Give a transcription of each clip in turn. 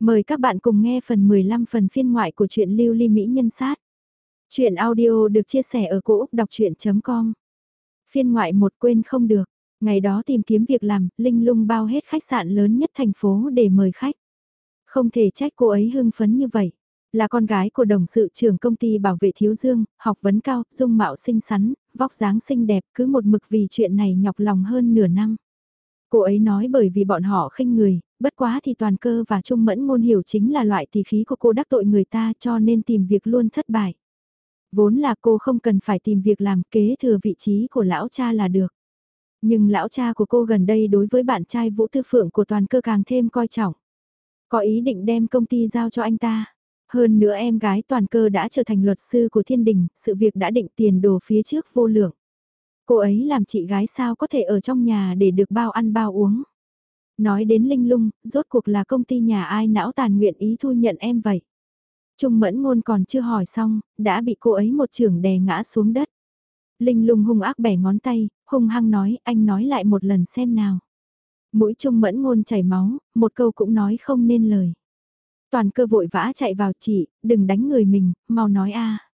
Mời các bạn cùng nghe phần 15 phần phiên ngoại của truyện Lưu Ly Mỹ Nhân Sát. Chuyện audio được chia sẻ ở cỗ đọc chuyện.com Phiên ngoại một quên không được. Ngày đó tìm kiếm việc làm, Linh lung bao hết khách sạn lớn nhất thành phố để mời khách. Không thể trách cô ấy hưng phấn như vậy. Là con gái của đồng sự trưởng công ty bảo vệ thiếu dương, học vấn cao, dung mạo xinh xắn, vóc dáng xinh đẹp cứ một mực vì chuyện này nhọc lòng hơn nửa năm. Cô ấy nói bởi vì bọn họ khinh người, bất quá thì toàn cơ và trung mẫn ngôn hiểu chính là loại tỷ khí của cô đắc tội người ta cho nên tìm việc luôn thất bại. Vốn là cô không cần phải tìm việc làm kế thừa vị trí của lão cha là được. Nhưng lão cha của cô gần đây đối với bạn trai Vũ Tư Phượng của toàn cơ càng thêm coi trọng. Có ý định đem công ty giao cho anh ta. Hơn nữa em gái toàn cơ đã trở thành luật sư của thiên đình, sự việc đã định tiền đồ phía trước vô lượng. Cô ấy làm chị gái sao có thể ở trong nhà để được bao ăn bao uống. Nói đến linh lung, rốt cuộc là công ty nhà ai não tàn nguyện ý thu nhận em vậy. Trung mẫn ngôn còn chưa hỏi xong, đã bị cô ấy một trường đè ngã xuống đất. Linh lung hung ác bẻ ngón tay, hung hăng nói, anh nói lại một lần xem nào. Mũi trung mẫn ngôn chảy máu, một câu cũng nói không nên lời. Toàn cơ vội vã chạy vào chị, đừng đánh người mình, mau nói a.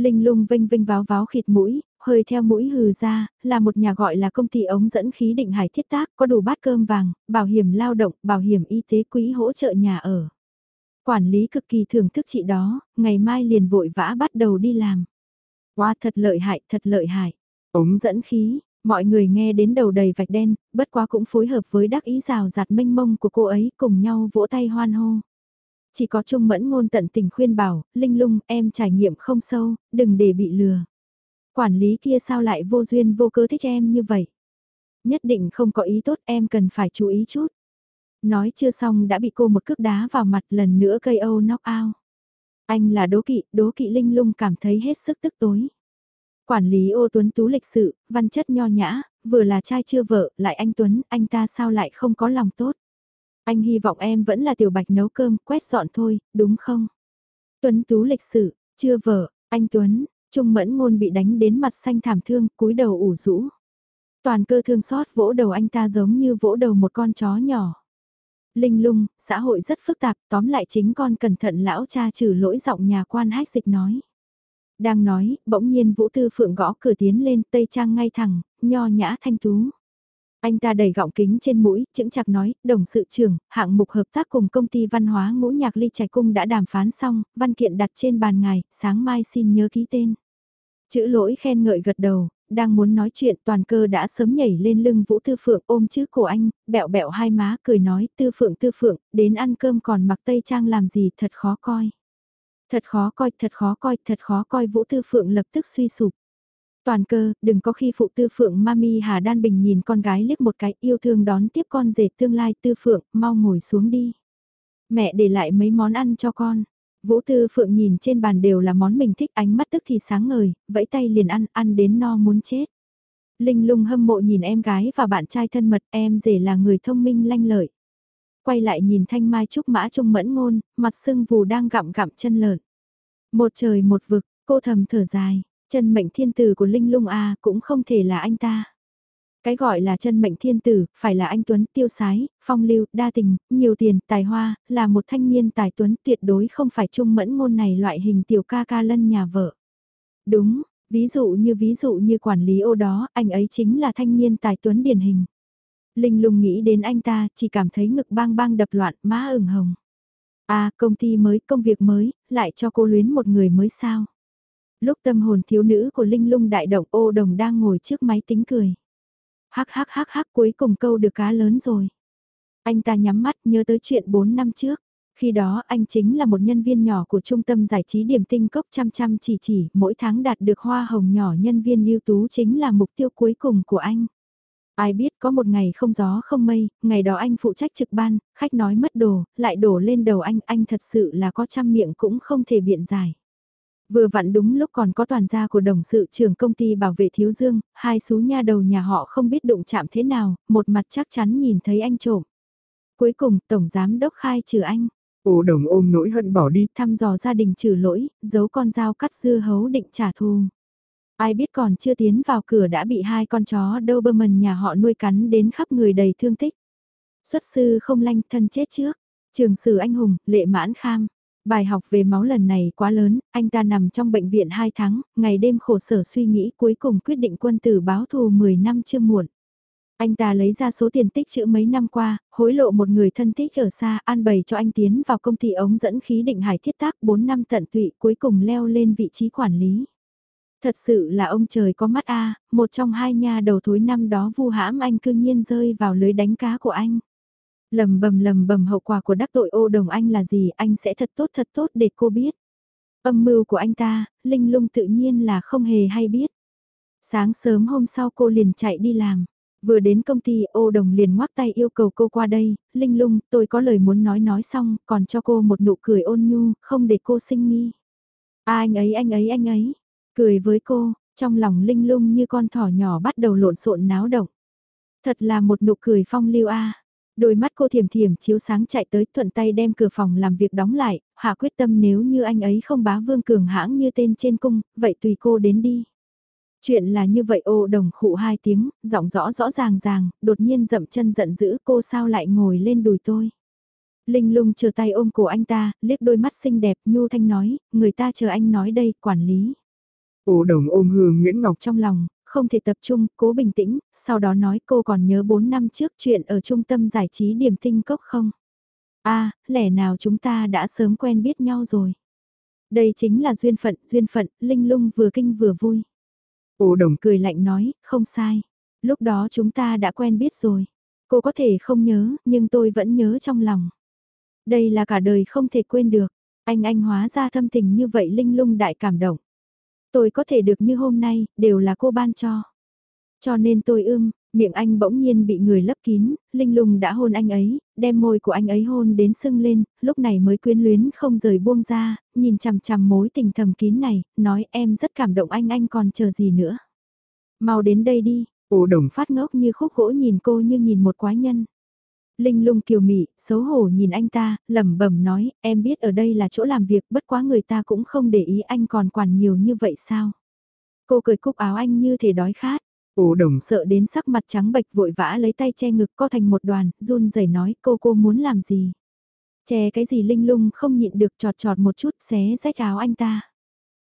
Linh lung vênh vênh váo váo khịt mũi, hơi theo mũi hừ ra, là một nhà gọi là công ty ống dẫn khí định hải thiết tác, có đủ bát cơm vàng, bảo hiểm lao động, bảo hiểm y tế quỹ hỗ trợ nhà ở. Quản lý cực kỳ thưởng thức chị đó, ngày mai liền vội vã bắt đầu đi làm. Wow, thật lợi hại, thật lợi hại. Ống dẫn khí, mọi người nghe đến đầu đầy vạch đen, bất quá cũng phối hợp với đắc ý rào rạt mênh mông của cô ấy cùng nhau vỗ tay hoan hô. Chỉ có Trung Mẫn ngôn tận tình khuyên bảo, Linh lung em trải nghiệm không sâu, đừng để bị lừa. Quản lý kia sao lại vô duyên vô cớ thích em như vậy? Nhất định không có ý tốt em cần phải chú ý chút. Nói chưa xong đã bị cô một cước đá vào mặt lần nữa cây âu knock out. Anh là đố kỵ, đố kỵ linh lung cảm thấy hết sức tức tối. Quản lý ô tuấn tú lịch sự, văn chất nho nhã, vừa là trai chưa vợ, lại anh Tuấn, anh ta sao lại không có lòng tốt. Anh hy vọng em vẫn là tiểu bạch nấu cơm, quét dọn thôi, đúng không? Tuấn tú lịch sự, chưa vợ, anh Tuấn, Trung mẫn ngôn bị đánh đến mặt xanh thảm thương, cúi đầu ủ rũ. Toàn cơ thương xót vỗ đầu anh ta giống như vỗ đầu một con chó nhỏ. Linh lung, xã hội rất phức tạp, tóm lại chính con cẩn thận lão cha trừ lỗi giọng nhà quan hách dịch nói. Đang nói, bỗng nhiên Vũ Tư Phượng gõ cửa tiến lên tây trang ngay thẳng, nho nhã thanh tú. Anh ta đầy gọng kính trên mũi, chững chặt nói, đồng sự trưởng, hạng mục hợp tác cùng công ty văn hóa ngũ nhạc ly trạch cung đã đàm phán xong, văn kiện đặt trên bàn ngài, sáng mai xin nhớ ký tên. Chữ lỗi khen ngợi gật đầu, đang muốn nói chuyện toàn cơ đã sớm nhảy lên lưng Vũ Tư Phượng ôm chữ cổ anh, bẹo bẹo hai má cười nói Tư Phượng Tư Phượng, đến ăn cơm còn mặc tây trang làm gì thật khó coi. Thật khó coi, thật khó coi, thật khó coi Vũ Tư Phượng lập tức suy sụp. Toàn cơ, đừng có khi phụ tư phượng mami Hà Đan Bình nhìn con gái liếc một cái yêu thương đón tiếp con rể tương lai tư phượng, mau ngồi xuống đi. Mẹ để lại mấy món ăn cho con. Vũ Tư Phượng nhìn trên bàn đều là món mình thích ánh mắt tức thì sáng ngời, vẫy tay liền ăn, ăn đến no muốn chết. Linh lung hâm mộ nhìn em gái và bạn trai thân mật, em rể là người thông minh lanh lợi. Quay lại nhìn thanh mai trúc mã trung mẫn ngôn, mặt sưng vù đang gặm gặm chân lợn. Một trời một vực, cô thầm thở dài, Chân mệnh thiên tử của Linh Lung A cũng không thể là anh ta. Cái gọi là chân mệnh thiên tử, phải là anh Tuấn tiêu sái, phong lưu, đa tình, nhiều tiền, tài hoa, là một thanh niên tài Tuấn tuyệt đối không phải trung mẫn ngôn này loại hình tiểu ca ca lân nhà vợ. Đúng, ví dụ như ví dụ như quản lý ô đó, anh ấy chính là thanh niên tài Tuấn điển hình. Linh lùng nghĩ đến anh ta, chỉ cảm thấy ngực bang bang đập loạn, má ửng hồng. À, công ty mới, công việc mới, lại cho cô luyến một người mới sao? Lúc tâm hồn thiếu nữ của Linh lung đại động ô đồng đang ngồi trước máy tính cười. Hắc hắc hắc hắc cuối cùng câu được cá lớn rồi. Anh ta nhắm mắt nhớ tới chuyện 4 năm trước. Khi đó anh chính là một nhân viên nhỏ của trung tâm giải trí điểm tinh cốc chăm chăm chỉ chỉ mỗi tháng đạt được hoa hồng nhỏ nhân viên ưu tú chính là mục tiêu cuối cùng của anh. Ai biết có một ngày không gió không mây, ngày đó anh phụ trách trực ban, khách nói mất đồ, lại đổ lên đầu anh, anh thật sự là có trăm miệng cũng không thể biện giải. Vừa vặn đúng lúc còn có toàn gia của đồng sự trưởng công ty bảo vệ thiếu dương, hai xú nha đầu nhà họ không biết đụng chạm thế nào, một mặt chắc chắn nhìn thấy anh trộm. Cuối cùng, Tổng Giám Đốc khai trừ anh. Ô đồng ôm nỗi hận bỏ đi. Thăm dò gia đình trừ lỗi, giấu con dao cắt dưa hấu định trả thù. Ai biết còn chưa tiến vào cửa đã bị hai con chó Doberman nhà họ nuôi cắn đến khắp người đầy thương tích. Xuất sư không lanh thân chết trước. Trường sử anh hùng, lệ mãn kham. Bài học về máu lần này quá lớn, anh ta nằm trong bệnh viện 2 tháng, ngày đêm khổ sở suy nghĩ cuối cùng quyết định quân tử báo thù 10 năm chưa muộn. Anh ta lấy ra số tiền tích chữ mấy năm qua, hối lộ một người thân thích ở xa, an bày cho anh tiến vào công ty ống dẫn khí định hải thiết tác 4 năm tận tụy cuối cùng leo lên vị trí quản lý. Thật sự là ông trời có mắt a một trong hai nha đầu thối năm đó vu hãm anh cư nhiên rơi vào lưới đánh cá của anh. Lầm bầm lầm bầm hậu quả của đắc tội ô đồng anh là gì anh sẽ thật tốt thật tốt để cô biết. Âm mưu của anh ta, Linh lung tự nhiên là không hề hay biết. Sáng sớm hôm sau cô liền chạy đi làm. Vừa đến công ty ô đồng liền ngoắc tay yêu cầu cô qua đây, Linh lung tôi có lời muốn nói nói xong, còn cho cô một nụ cười ôn nhu, không để cô sinh nghi. À anh ấy anh ấy anh ấy, cười với cô, trong lòng Linh lung như con thỏ nhỏ bắt đầu lộn xộn náo động. Thật là một nụ cười phong lưu a. Đôi mắt cô thiểm thiểm chiếu sáng chạy tới thuận tay đem cửa phòng làm việc đóng lại, hạ quyết tâm nếu như anh ấy không bá vương cường hãng như tên trên cung, vậy tùy cô đến đi. Chuyện là như vậy ô đồng khụ hai tiếng, giọng rõ rõ ràng ràng, đột nhiên dậm chân giận dữ cô sao lại ngồi lên đùi tôi. Linh lung chờ tay ôm cổ anh ta, liếc đôi mắt xinh đẹp, nhu thanh nói, người ta chờ anh nói đây, quản lý. Ô đồng ôm hương Nguyễn Ngọc trong lòng, không thể tập trung, cố bình tĩnh, sau đó nói cô còn nhớ 4 năm trước chuyện ở trung tâm giải trí điểm tinh cốc không? a à, lẽ nào chúng ta đã sớm quen biết nhau rồi? Đây chính là duyên phận, duyên phận, Linh lung vừa kinh vừa vui. Ô đồng cười lạnh nói, không sai. Lúc đó chúng ta đã quen biết rồi. Cô có thể không nhớ, nhưng tôi vẫn nhớ trong lòng. Đây là cả đời không thể quên được. Anh anh hóa ra thâm tình như vậy linh lung đại cảm động. Tôi có thể được như hôm nay, đều là cô ban cho. Cho nên tôi ưm, miệng anh bỗng nhiên bị người lấp kín, Linh lung đã hôn anh ấy, đem môi của anh ấy hôn đến sưng lên, lúc này mới quyến luyến không rời buông ra, nhìn chằm chằm mối tình thầm kín này, nói em rất cảm động anh anh còn chờ gì nữa. Mau đến đây đi, ô đồng phát ngốc như khúc gỗ nhìn cô như nhìn một quái nhân. Linh lung kiều mị, xấu hổ nhìn anh ta, lẩm bẩm nói, em biết ở đây là chỗ làm việc, bất quá người ta cũng không để ý anh còn quản nhiều như vậy sao. Cô cười cúc áo anh như thể đói khát. Ô đồng sợ đến sắc mặt trắng bệch vội vã lấy tay che ngực co thành một đoàn, run rẩy nói cô cô muốn làm gì. Che cái gì linh lung không nhịn được trọt trọt một chút xé rách áo anh ta.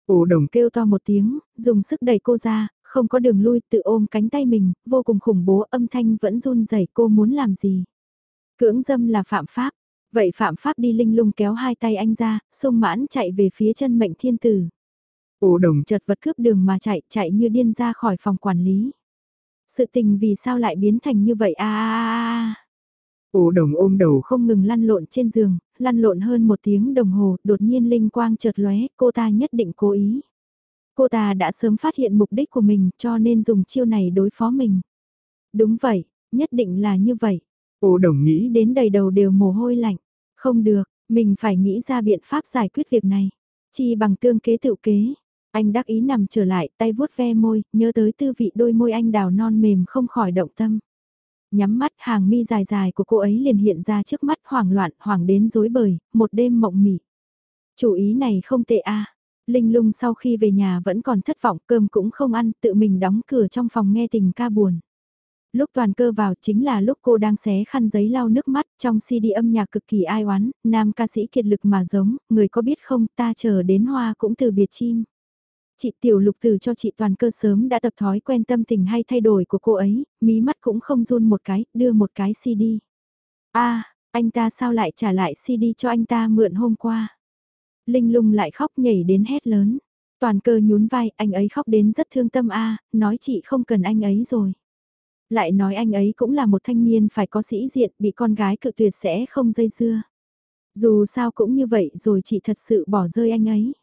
Ô đồng kêu to một tiếng, dùng sức đẩy cô ra, không có đường lui tự ôm cánh tay mình, vô cùng khủng bố âm thanh vẫn run rẩy cô muốn làm gì. Cưỡng dâm là phạm pháp. Vậy phạm pháp đi linh lung kéo hai tay anh ra, sung mãn chạy về phía chân mệnh thiên tử. Ổ đồng chật vật cướp đường mà chạy, chạy như điên ra khỏi phòng quản lý. Sự tình vì sao lại biến thành như vậy a a đồng ôm đầu không ngừng lăn lộn trên giường, lăn lộn hơn một tiếng đồng hồ, đột nhiên linh quang chợt lóe, cô ta nhất định cố ý. Cô ta đã sớm phát hiện mục đích của mình cho nên dùng chiêu này đối phó mình. Đúng vậy, nhất định là như vậy. Ô đồng nghĩ đến đầy đầu đều mồ hôi lạnh. Không được, mình phải nghĩ ra biện pháp giải quyết việc này. Chi bằng tương kế tự kế. Anh đắc ý nằm trở lại, tay vuốt ve môi, nhớ tới tư vị đôi môi anh đào non mềm không khỏi động tâm. Nhắm mắt hàng mi dài dài của cô ấy liền hiện ra trước mắt hoảng loạn, hoảng đến rối bời, một đêm mộng mị. Chủ ý này không tệ a. Linh lung sau khi về nhà vẫn còn thất vọng cơm cũng không ăn, tự mình đóng cửa trong phòng nghe tình ca buồn. Lúc toàn cơ vào chính là lúc cô đang xé khăn giấy lau nước mắt trong CD âm nhạc cực kỳ ai oán, nam ca sĩ kiệt lực mà giống, người có biết không ta chờ đến hoa cũng từ biệt chim. Chị tiểu lục từ cho chị toàn cơ sớm đã tập thói quen tâm tình hay thay đổi của cô ấy, mí mắt cũng không run một cái, đưa một cái CD. a anh ta sao lại trả lại CD cho anh ta mượn hôm qua. Linh lung lại khóc nhảy đến hét lớn. Toàn cơ nhún vai, anh ấy khóc đến rất thương tâm a nói chị không cần anh ấy rồi. Lại nói anh ấy cũng là một thanh niên phải có sĩ diện, bị con gái cự tuyệt sẽ không dây dưa. Dù sao cũng như vậy rồi chị thật sự bỏ rơi anh ấy.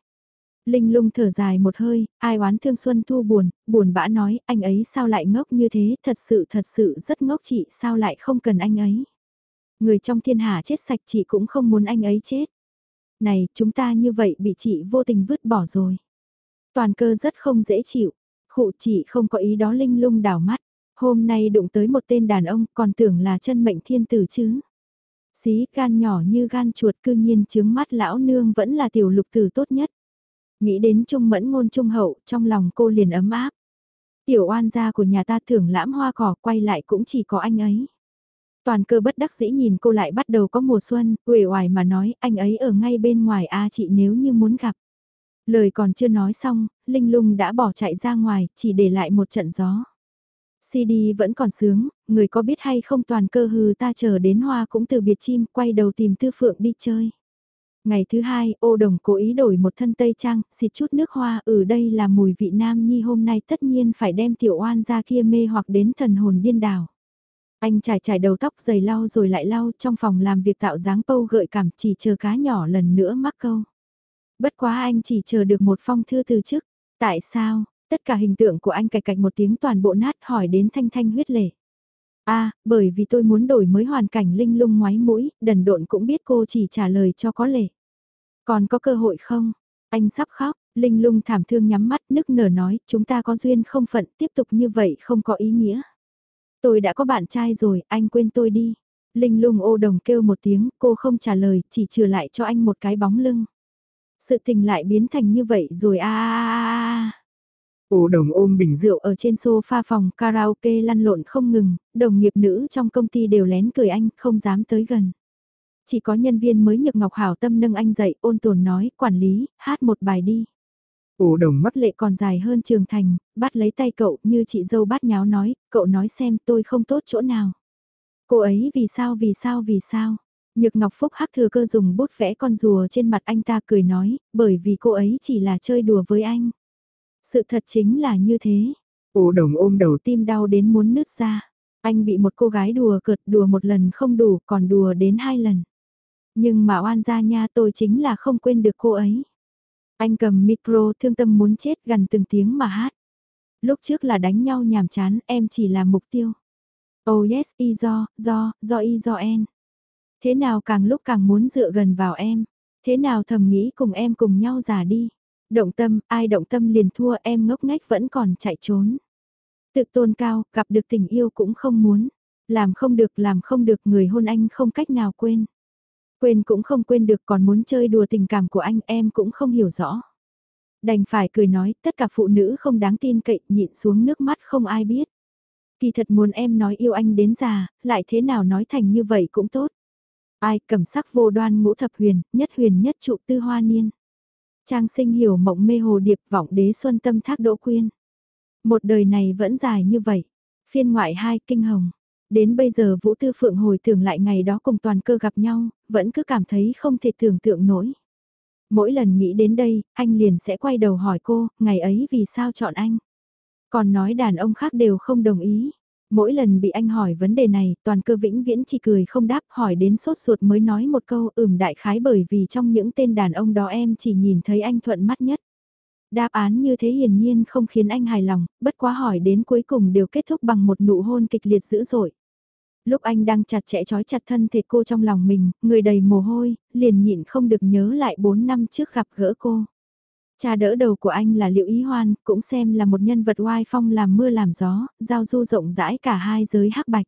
Linh lung thở dài một hơi, ai oán thương Xuân Thu buồn, buồn bã nói anh ấy sao lại ngốc như thế, thật sự thật sự rất ngốc chị sao lại không cần anh ấy. Người trong thiên hạ chết sạch chị cũng không muốn anh ấy chết. Này, chúng ta như vậy bị chị vô tình vứt bỏ rồi. Toàn cơ rất không dễ chịu, khụ chị không có ý đó linh lung đảo mắt. Hôm nay đụng tới một tên đàn ông còn tưởng là chân mệnh thiên tử chứ. Xí gan nhỏ như gan chuột cư nhiên chướng mắt lão nương vẫn là tiểu lục tử tốt nhất. Nghĩ đến trung mẫn ngôn trung hậu trong lòng cô liền ấm áp. Tiểu oan gia của nhà ta thưởng lãm hoa cỏ quay lại cũng chỉ có anh ấy. Toàn cơ bất đắc dĩ nhìn cô lại bắt đầu có mùa xuân, uể oải mà nói anh ấy ở ngay bên ngoài a chị nếu như muốn gặp. Lời còn chưa nói xong, Linh lung đã bỏ chạy ra ngoài, chỉ để lại một trận gió. CD vẫn còn sướng, người có biết hay không toàn cơ hư ta chờ đến hoa cũng từ biệt chim, quay đầu tìm tư phượng đi chơi. Ngày thứ hai, ô đồng cố ý đổi một thân tây trang, xịt chút nước hoa, ở ừ, đây là mùi vị nam nhi hôm nay tất nhiên phải đem tiểu oan ra kia mê hoặc đến thần hồn điên đảo. Anh trải trải đầu tóc giày lau rồi lại lau trong phòng làm việc tạo dáng pâu gợi cảm chỉ chờ cá nhỏ lần nữa mắc câu. Bất quá anh chỉ chờ được một phong thư từ chức. Tại sao, tất cả hình tượng của anh cạch cạch một tiếng toàn bộ nát hỏi đến thanh thanh huyết lệ. a à, bởi vì tôi muốn đổi mới hoàn cảnh linh lung ngoái mũi, đần độn cũng biết cô chỉ trả lời cho có lệ. Còn có cơ hội không? Anh sắp khóc, linh lung thảm thương nhắm mắt nức nở nói, chúng ta có duyên không phận, tiếp tục như vậy không có ý nghĩa. Tôi đã có bạn trai rồi, anh quên tôi đi. Linh lung ô đồng kêu một tiếng, cô không trả lời, chỉ trừ lại cho anh một cái bóng lưng. Sự tình lại biến thành như vậy rồi a a a Ô đồng ôm bình rượu ở trên sofa phòng karaoke lăn lộn không ngừng, đồng nghiệp nữ trong công ty đều lén cười anh, không dám tới gần. Chỉ có nhân viên mới nhược ngọc hảo tâm nâng anh dậy, ôn tồn nói, quản lý, hát một bài đi. Ồ đồng mắt lệ còn dài hơn trường thành, bắt lấy tay cậu như chị dâu bắt nháo nói, cậu nói xem tôi không tốt chỗ nào. Cô ấy vì sao vì sao vì sao. Nhược Ngọc Phúc hắc thừa cơ dùng bút vẽ con rùa trên mặt anh ta cười nói, bởi vì cô ấy chỉ là chơi đùa với anh. Sự thật chính là như thế. Ô đồng ôm đầu tim đau đến muốn nứt ra. Anh bị một cô gái đùa cợt đùa một lần không đủ còn đùa đến hai lần. Nhưng mà oan gia nha tôi chính là không quên được cô ấy. Anh cầm micro thương tâm muốn chết gần từng tiếng mà hát. Lúc trước là đánh nhau nhàm chán em chỉ là mục tiêu. Oh yes, y do, do, do y do en. Thế nào càng lúc càng muốn dựa gần vào em. Thế nào thầm nghĩ cùng em cùng nhau già đi. Động tâm, ai động tâm liền thua em ngốc nghếch vẫn còn chạy trốn. Tự tôn cao, gặp được tình yêu cũng không muốn. Làm không được, làm không được người hôn anh không cách nào quên. Quên cũng không quên được còn muốn chơi đùa tình cảm của anh em cũng không hiểu rõ. Đành phải cười nói tất cả phụ nữ không đáng tin cậy nhịn xuống nước mắt không ai biết. Kỳ thật muốn em nói yêu anh đến già, lại thế nào nói thành như vậy cũng tốt. Ai cầm sắc vô đoan ngũ thập huyền, nhất huyền nhất trụ tư hoa niên. Trang sinh hiểu mộng mê hồ điệp vọng đế xuân tâm thác đỗ quyên. Một đời này vẫn dài như vậy. Phiên ngoại hai kinh hồng. Đến bây giờ Vũ Tư Phượng hồi tưởng lại ngày đó cùng toàn cơ gặp nhau, vẫn cứ cảm thấy không thể tưởng tượng nổi. Mỗi lần nghĩ đến đây, anh liền sẽ quay đầu hỏi cô, ngày ấy vì sao chọn anh. Còn nói đàn ông khác đều không đồng ý. Mỗi lần bị anh hỏi vấn đề này, toàn cơ vĩnh viễn chỉ cười không đáp hỏi đến sốt ruột mới nói một câu ừm đại khái bởi vì trong những tên đàn ông đó em chỉ nhìn thấy anh thuận mắt nhất. Đáp án như thế hiển nhiên không khiến anh hài lòng, bất quá hỏi đến cuối cùng đều kết thúc bằng một nụ hôn kịch liệt dữ dội. Lúc anh đang chặt chẽ trói chặt thân thể cô trong lòng mình, người đầy mồ hôi, liền nhịn không được nhớ lại 4 năm trước gặp gỡ cô. Cha đỡ đầu của anh là Liệu Ý Hoan, cũng xem là một nhân vật oai phong làm mưa làm gió, giao du rộng rãi cả hai giới hắc bạch.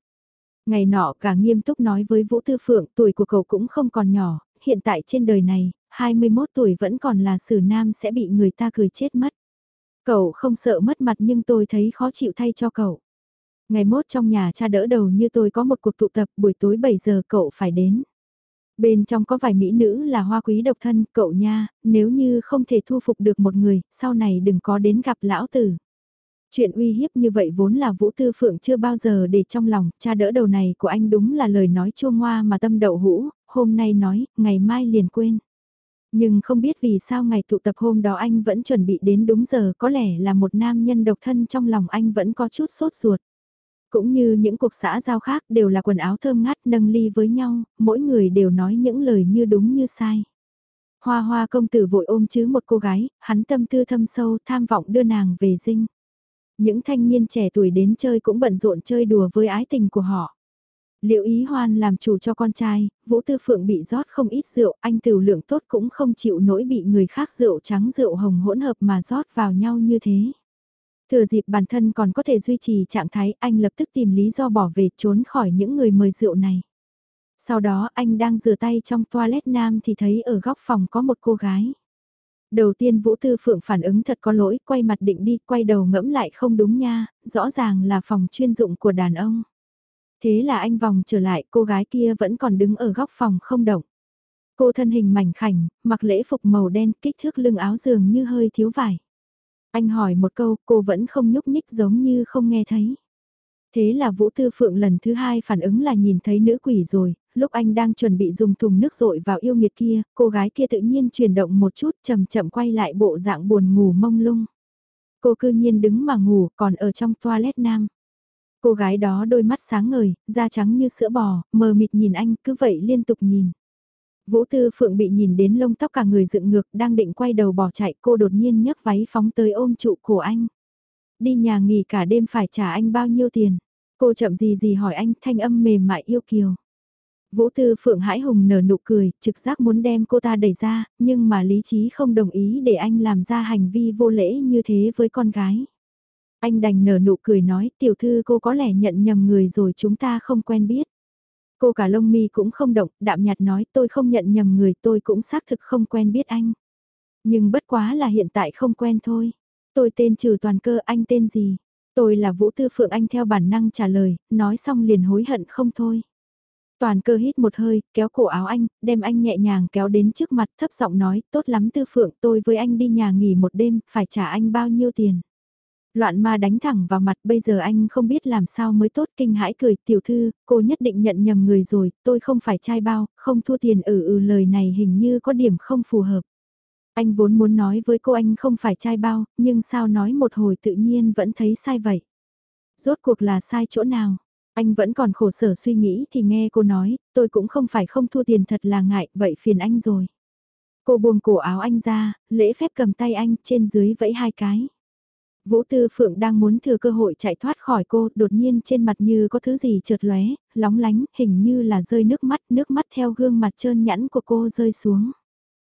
Ngày nọ cả nghiêm túc nói với Vũ Tư Phượng tuổi của cậu cũng không còn nhỏ, hiện tại trên đời này, 21 tuổi vẫn còn là sử nam sẽ bị người ta cười chết mất. Cậu không sợ mất mặt nhưng tôi thấy khó chịu thay cho cậu. Ngày mốt trong nhà cha đỡ đầu như tôi có một cuộc tụ tập buổi tối 7 giờ cậu phải đến. Bên trong có vài mỹ nữ là hoa quý độc thân, cậu nha, nếu như không thể thu phục được một người, sau này đừng có đến gặp lão tử. Chuyện uy hiếp như vậy vốn là Vũ Tư Phượng chưa bao giờ để trong lòng, cha đỡ đầu này của anh đúng là lời nói chua ngoa mà tâm đậu hũ, hôm nay nói, ngày mai liền quên. Nhưng không biết vì sao ngày tụ tập hôm đó anh vẫn chuẩn bị đến đúng giờ có lẽ là một nam nhân độc thân trong lòng anh vẫn có chút sốt ruột. Cũng như những cuộc xã giao khác đều là quần áo thơm ngát nâng ly với nhau, mỗi người đều nói những lời như đúng như sai. Hoa hoa công tử vội ôm chứ một cô gái, hắn tâm tư thâm sâu tham vọng đưa nàng về dinh. Những thanh niên trẻ tuổi đến chơi cũng bận rộn chơi đùa với ái tình của họ. Liệu ý hoan làm chủ cho con trai, Vũ Tư Phượng bị rót không ít rượu, anh tiểu lượng tốt cũng không chịu nổi bị người khác rượu trắng rượu hồng hỗn hợp mà rót vào nhau như thế. Thừa dịp bản thân còn có thể duy trì trạng thái anh lập tức tìm lý do bỏ về trốn khỏi những người mời rượu này. Sau đó anh đang rửa tay trong toilet nam thì thấy ở góc phòng có một cô gái. Đầu tiên Vũ Tư Phượng phản ứng thật có lỗi, quay mặt định đi, quay đầu ngẫm lại không đúng nha, rõ ràng là phòng chuyên dụng của đàn ông. Thế là anh vòng trở lại, cô gái kia vẫn còn đứng ở góc phòng không động. Cô thân hình mảnh khảnh, mặc lễ phục màu đen, kích thước lưng áo dường như hơi thiếu vải. Anh hỏi một câu, cô vẫn không nhúc nhích giống như không nghe thấy. Thế là Vũ Tư Phượng lần thứ hai phản ứng là nhìn thấy nữ quỷ rồi, lúc anh đang chuẩn bị dùng thùng nước rội vào yêu nghiệt kia, cô gái kia tự nhiên chuyển động một chút chậm chậm quay lại bộ dạng buồn ngủ mông lung. Cô cư nhiên đứng mà ngủ còn ở trong toilet nam. Cô gái đó đôi mắt sáng ngời, da trắng như sữa bò, mờ mịt nhìn anh cứ vậy liên tục nhìn. Vũ Tư Phượng bị nhìn đến lông tóc cả người dựng ngược đang định quay đầu bỏ chạy cô đột nhiên nhấc váy phóng tới ôm trụ cổ anh. Đi nhà nghỉ cả đêm phải trả anh bao nhiêu tiền? Cô chậm gì gì hỏi anh thanh âm mềm mại yêu kiều. Vũ Tư Phượng hãi hùng nở nụ cười, trực giác muốn đem cô ta đẩy ra, nhưng mà lý trí không đồng ý để anh làm ra hành vi vô lễ như thế với con gái. Anh đành nở nụ cười nói, tiểu thư cô có lẽ nhận nhầm người rồi chúng ta không quen biết. Cô cả lông mi cũng không động, đạm nhạt nói tôi không nhận nhầm người tôi cũng xác thực không quen biết anh. Nhưng bất quá là hiện tại không quen thôi. Tôi tên trừ toàn cơ anh tên gì? Tôi là Vũ Tư Phượng Anh theo bản năng trả lời, nói xong liền hối hận không thôi. Toàn cơ hít một hơi, kéo cổ áo anh, đem anh nhẹ nhàng kéo đến trước mặt thấp giọng nói, tốt lắm Tư Phượng tôi với anh đi nhà nghỉ một đêm, phải trả anh bao nhiêu tiền. Loạn ma đánh thẳng vào mặt bây giờ anh không biết làm sao mới tốt kinh hãi cười tiểu thư, cô nhất định nhận nhầm người rồi, tôi không phải trai bao, không thua tiền ừ ừ lời này hình như có điểm không phù hợp. Anh vốn muốn nói với cô anh không phải trai bao, nhưng sao nói một hồi tự nhiên vẫn thấy sai vậy. Rốt cuộc là sai chỗ nào? Anh vẫn còn khổ sở suy nghĩ thì nghe cô nói, tôi cũng không phải không thua tiền thật là ngại, vậy phiền anh rồi. Cô buông cổ áo anh ra, lễ phép cầm tay anh trên dưới vẫy hai cái. Vũ Tư Phượng đang muốn thừa cơ hội chạy thoát khỏi cô, đột nhiên trên mặt như có thứ gì trượt lóe, lóng lánh, hình như là rơi nước mắt, nước mắt theo gương mặt trơn nhẵn của cô rơi xuống.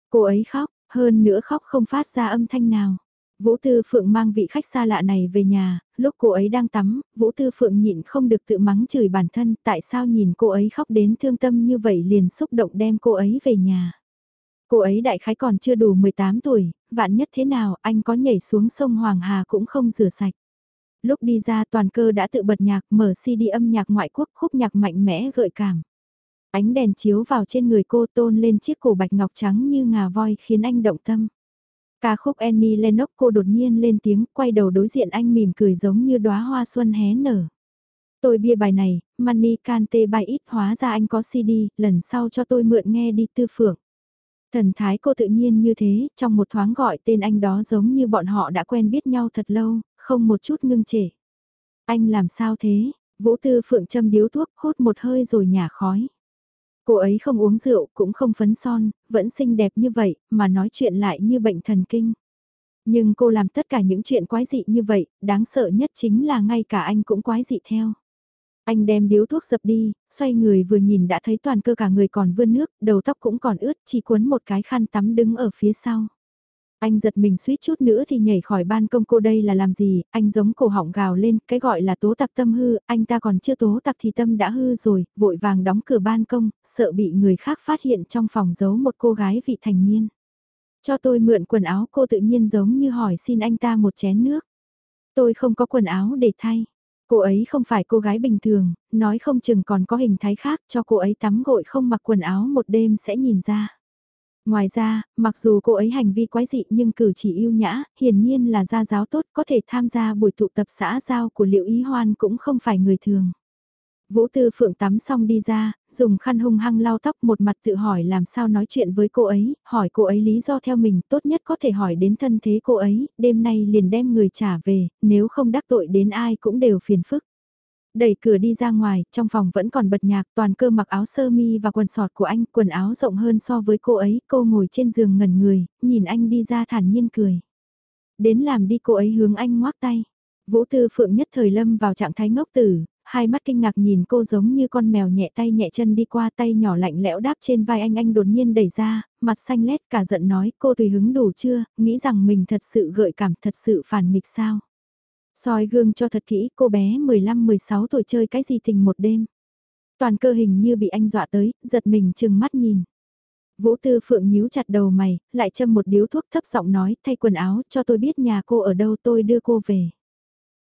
Cô ấy khóc, hơn nữa khóc không phát ra âm thanh nào. Vũ Tư Phượng mang vị khách xa lạ này về nhà, lúc cô ấy đang tắm, Vũ Tư Phượng nhịn không được tự mắng chửi bản thân, tại sao nhìn cô ấy khóc đến thương tâm như vậy liền xúc động đem cô ấy về nhà. Cô ấy đại khái còn chưa đủ 18 tuổi, vạn nhất thế nào anh có nhảy xuống sông Hoàng Hà cũng không rửa sạch. Lúc đi ra toàn cơ đã tự bật nhạc mở CD âm nhạc ngoại quốc khúc nhạc mạnh mẽ gợi cảm. Ánh đèn chiếu vào trên người cô tôn lên chiếc cổ bạch ngọc trắng như ngà voi khiến anh động tâm. Ca khúc Annie Lennox cô đột nhiên lên tiếng quay đầu đối diện anh mỉm cười giống như đóa hoa xuân hé nở. Tôi bia bài này, Money Cante bài ít hóa ra anh có CD, lần sau cho tôi mượn nghe đi tư phượng. Thần thái cô tự nhiên như thế, trong một thoáng gọi tên anh đó giống như bọn họ đã quen biết nhau thật lâu, không một chút ngưng trệ. Anh làm sao thế? Vũ Tư Phượng châm điếu thuốc, hút một hơi rồi nhả khói. Cô ấy không uống rượu, cũng không phấn son, vẫn xinh đẹp như vậy, mà nói chuyện lại như bệnh thần kinh. Nhưng cô làm tất cả những chuyện quái dị như vậy, đáng sợ nhất chính là ngay cả anh cũng quái dị theo. Anh đem điếu thuốc dập đi, xoay người vừa nhìn đã thấy toàn cơ cả người còn vươn nước, đầu tóc cũng còn ướt, chỉ cuốn một cái khăn tắm đứng ở phía sau. Anh giật mình suýt chút nữa thì nhảy khỏi ban công cô đây là làm gì, anh giống cổ họng gào lên, cái gọi là tố tặc tâm hư, anh ta còn chưa tố tặc thì tâm đã hư rồi, vội vàng đóng cửa ban công, sợ bị người khác phát hiện trong phòng giấu một cô gái vị thành niên. Cho tôi mượn quần áo cô tự nhiên giống như hỏi xin anh ta một chén nước. Tôi không có quần áo để thay. Cô ấy không phải cô gái bình thường, nói không chừng còn có hình thái khác cho cô ấy tắm gội không mặc quần áo một đêm sẽ nhìn ra. Ngoài ra, mặc dù cô ấy hành vi quái dị nhưng cử chỉ yêu nhã, hiển nhiên là gia giáo tốt có thể tham gia buổi tụ tập xã giao của Liệu Ý Hoan cũng không phải người thường. Vũ Tư Phượng tắm xong đi ra, dùng khăn hung hăng lau tóc một mặt tự hỏi làm sao nói chuyện với cô ấy, hỏi cô ấy lý do theo mình tốt nhất có thể hỏi đến thân thế cô ấy, đêm nay liền đem người trả về, nếu không đắc tội đến ai cũng đều phiền phức. Đẩy cửa đi ra ngoài, trong phòng vẫn còn bật nhạc, toàn cơ mặc áo sơ mi và quần sọt của anh, quần áo rộng hơn so với cô ấy, cô ngồi trên giường ngẩn người, nhìn anh đi ra thản nhiên cười. Đến làm đi cô ấy hướng anh ngoác tay. Vũ Tư Phượng nhất thời lâm vào trạng thái ngốc tử, hai mắt kinh ngạc nhìn cô giống như con mèo nhẹ tay nhẹ chân đi qua tay nhỏ lạnh lẽo đáp trên vai anh anh đột nhiên đẩy ra, mặt xanh lét cả giận nói cô tùy hứng đủ chưa, nghĩ rằng mình thật sự gợi cảm thật sự phản nghịch sao. soi gương cho thật kỹ cô bé 15-16 tuổi chơi cái gì tình một đêm. Toàn cơ hình như bị anh dọa tới, giật mình chừng mắt nhìn. Vũ Tư Phượng nhíu chặt đầu mày, lại châm một điếu thuốc thấp giọng nói thay quần áo cho tôi biết nhà cô ở đâu tôi đưa cô về.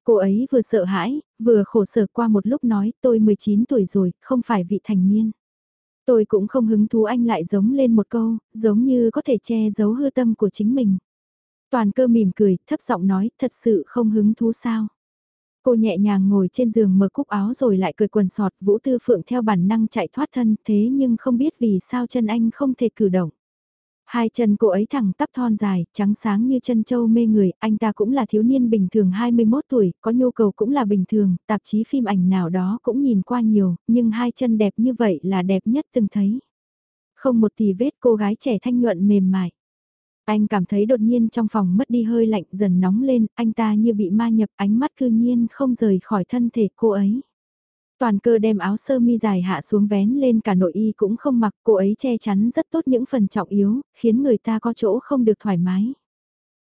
Cô ấy vừa sợ hãi, vừa khổ sở qua một lúc nói tôi 19 tuổi rồi, không phải vị thành niên. Tôi cũng không hứng thú anh lại giống lên một câu, giống như có thể che giấu hư tâm của chính mình. Toàn cơ mỉm cười, thấp giọng nói, thật sự không hứng thú sao. Cô nhẹ nhàng ngồi trên giường mở cúc áo rồi lại cười quần sọt, Vũ Tư Phượng theo bản năng chạy thoát thân, thế nhưng không biết vì sao chân anh không thể cử động. Hai chân cô ấy thẳng tắp thon dài, trắng sáng như chân châu mê người, anh ta cũng là thiếu niên bình thường 21 tuổi, có nhu cầu cũng là bình thường, tạp chí phim ảnh nào đó cũng nhìn qua nhiều, nhưng hai chân đẹp như vậy là đẹp nhất từng thấy. Không một tì vết cô gái trẻ thanh nhuận mềm mại. Anh cảm thấy đột nhiên trong phòng mất đi hơi lạnh dần nóng lên, anh ta như bị ma nhập ánh mắt cư nhiên không rời khỏi thân thể cô ấy. Toàn cơ đem áo sơ mi dài hạ xuống vén lên cả nội y cũng không mặc, cô ấy che chắn rất tốt những phần trọng yếu, khiến người ta có chỗ không được thoải mái.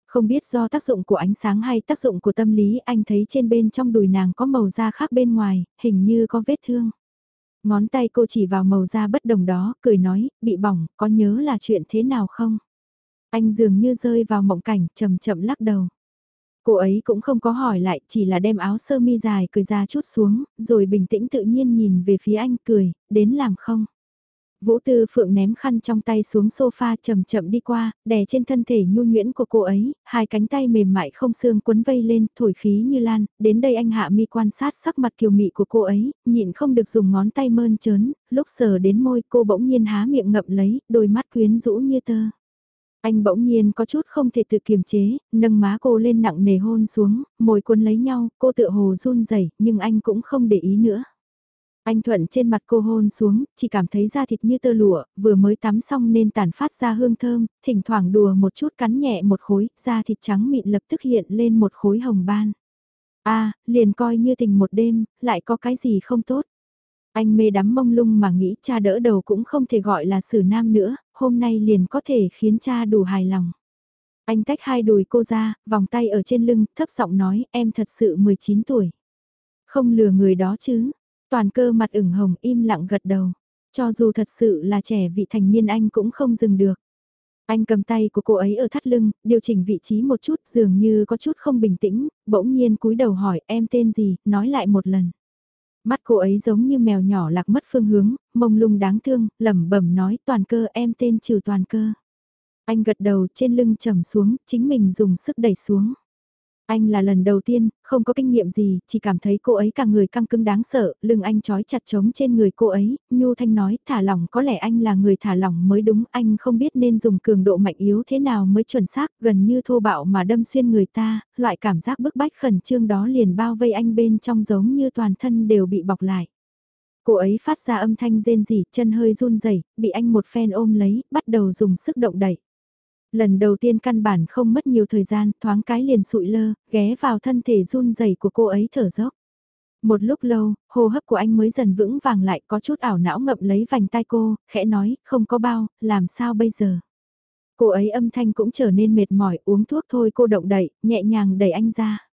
Không biết do tác dụng của ánh sáng hay tác dụng của tâm lý anh thấy trên bên trong đùi nàng có màu da khác bên ngoài, hình như có vết thương. Ngón tay cô chỉ vào màu da bất đồng đó, cười nói, bị bỏng, có nhớ là chuyện thế nào không? Anh dường như rơi vào mộng cảnh, chậm chậm lắc đầu. Cô ấy cũng không có hỏi lại, chỉ là đem áo sơ mi dài cười ra chút xuống, rồi bình tĩnh tự nhiên nhìn về phía anh cười, đến làm không? Vũ Tư Phượng ném khăn trong tay xuống sofa chậm chậm đi qua, đè trên thân thể nhu nhuyễn của cô ấy, hai cánh tay mềm mại không xương quấn vây lên, thổi khí như lan, đến đây anh hạ mi quan sát sắc mặt kiều mị của cô ấy, nhịn không được dùng ngón tay mơn trớn, lúc sờ đến môi cô bỗng nhiên há miệng ngậm lấy, đôi mắt quyến rũ như tơ. Anh bỗng nhiên có chút không thể tự kiềm chế, nâng má cô lên nặng nề hôn xuống, môi cuốn lấy nhau, cô tựa hồ run rẩy nhưng anh cũng không để ý nữa. Anh thuận trên mặt cô hôn xuống, chỉ cảm thấy da thịt như tơ lụa, vừa mới tắm xong nên tản phát ra hương thơm, thỉnh thoảng đùa một chút cắn nhẹ một khối, da thịt trắng mịn lập tức hiện lên một khối hồng ban. a liền coi như tình một đêm, lại có cái gì không tốt. Anh mê đắm mông lung mà nghĩ cha đỡ đầu cũng không thể gọi là xử nam nữa, hôm nay liền có thể khiến cha đủ hài lòng. Anh tách hai đùi cô ra, vòng tay ở trên lưng, thấp giọng nói em thật sự 19 tuổi. Không lừa người đó chứ. Toàn cơ mặt ửng hồng im lặng gật đầu. Cho dù thật sự là trẻ vị thành niên anh cũng không dừng được. Anh cầm tay của cô ấy ở thắt lưng, điều chỉnh vị trí một chút dường như có chút không bình tĩnh, bỗng nhiên cúi đầu hỏi em tên gì, nói lại một lần. Mắt cô ấy giống như mèo nhỏ lạc mất phương hướng, mông lung đáng thương, lẩm bẩm nói toàn cơ em tên trừ toàn cơ. Anh gật đầu trên lưng trầm xuống, chính mình dùng sức đẩy xuống. Anh là lần đầu tiên, không có kinh nghiệm gì, chỉ cảm thấy cô ấy cả người căng cứng đáng sợ, lưng anh trói chặt trống trên người cô ấy, Nhu Thanh nói thả lỏng có lẽ anh là người thả lỏng mới đúng, anh không biết nên dùng cường độ mạnh yếu thế nào mới chuẩn xác, gần như thô bạo mà đâm xuyên người ta, loại cảm giác bức bách khẩn trương đó liền bao vây anh bên trong giống như toàn thân đều bị bọc lại. Cô ấy phát ra âm thanh rên rỉ, chân hơi run rẩy, bị anh một phen ôm lấy, bắt đầu dùng sức động đẩy. Lần đầu tiên căn bản không mất nhiều thời gian, thoáng cái liền sụi lơ, ghé vào thân thể run rẩy của cô ấy thở dốc. Một lúc lâu, hô hấp của anh mới dần vững vàng lại có chút ảo não ngậm lấy vành tai cô, khẽ nói, không có bao, làm sao bây giờ? Cô ấy âm thanh cũng trở nên mệt mỏi, uống thuốc thôi cô động đậy, nhẹ nhàng đẩy anh ra.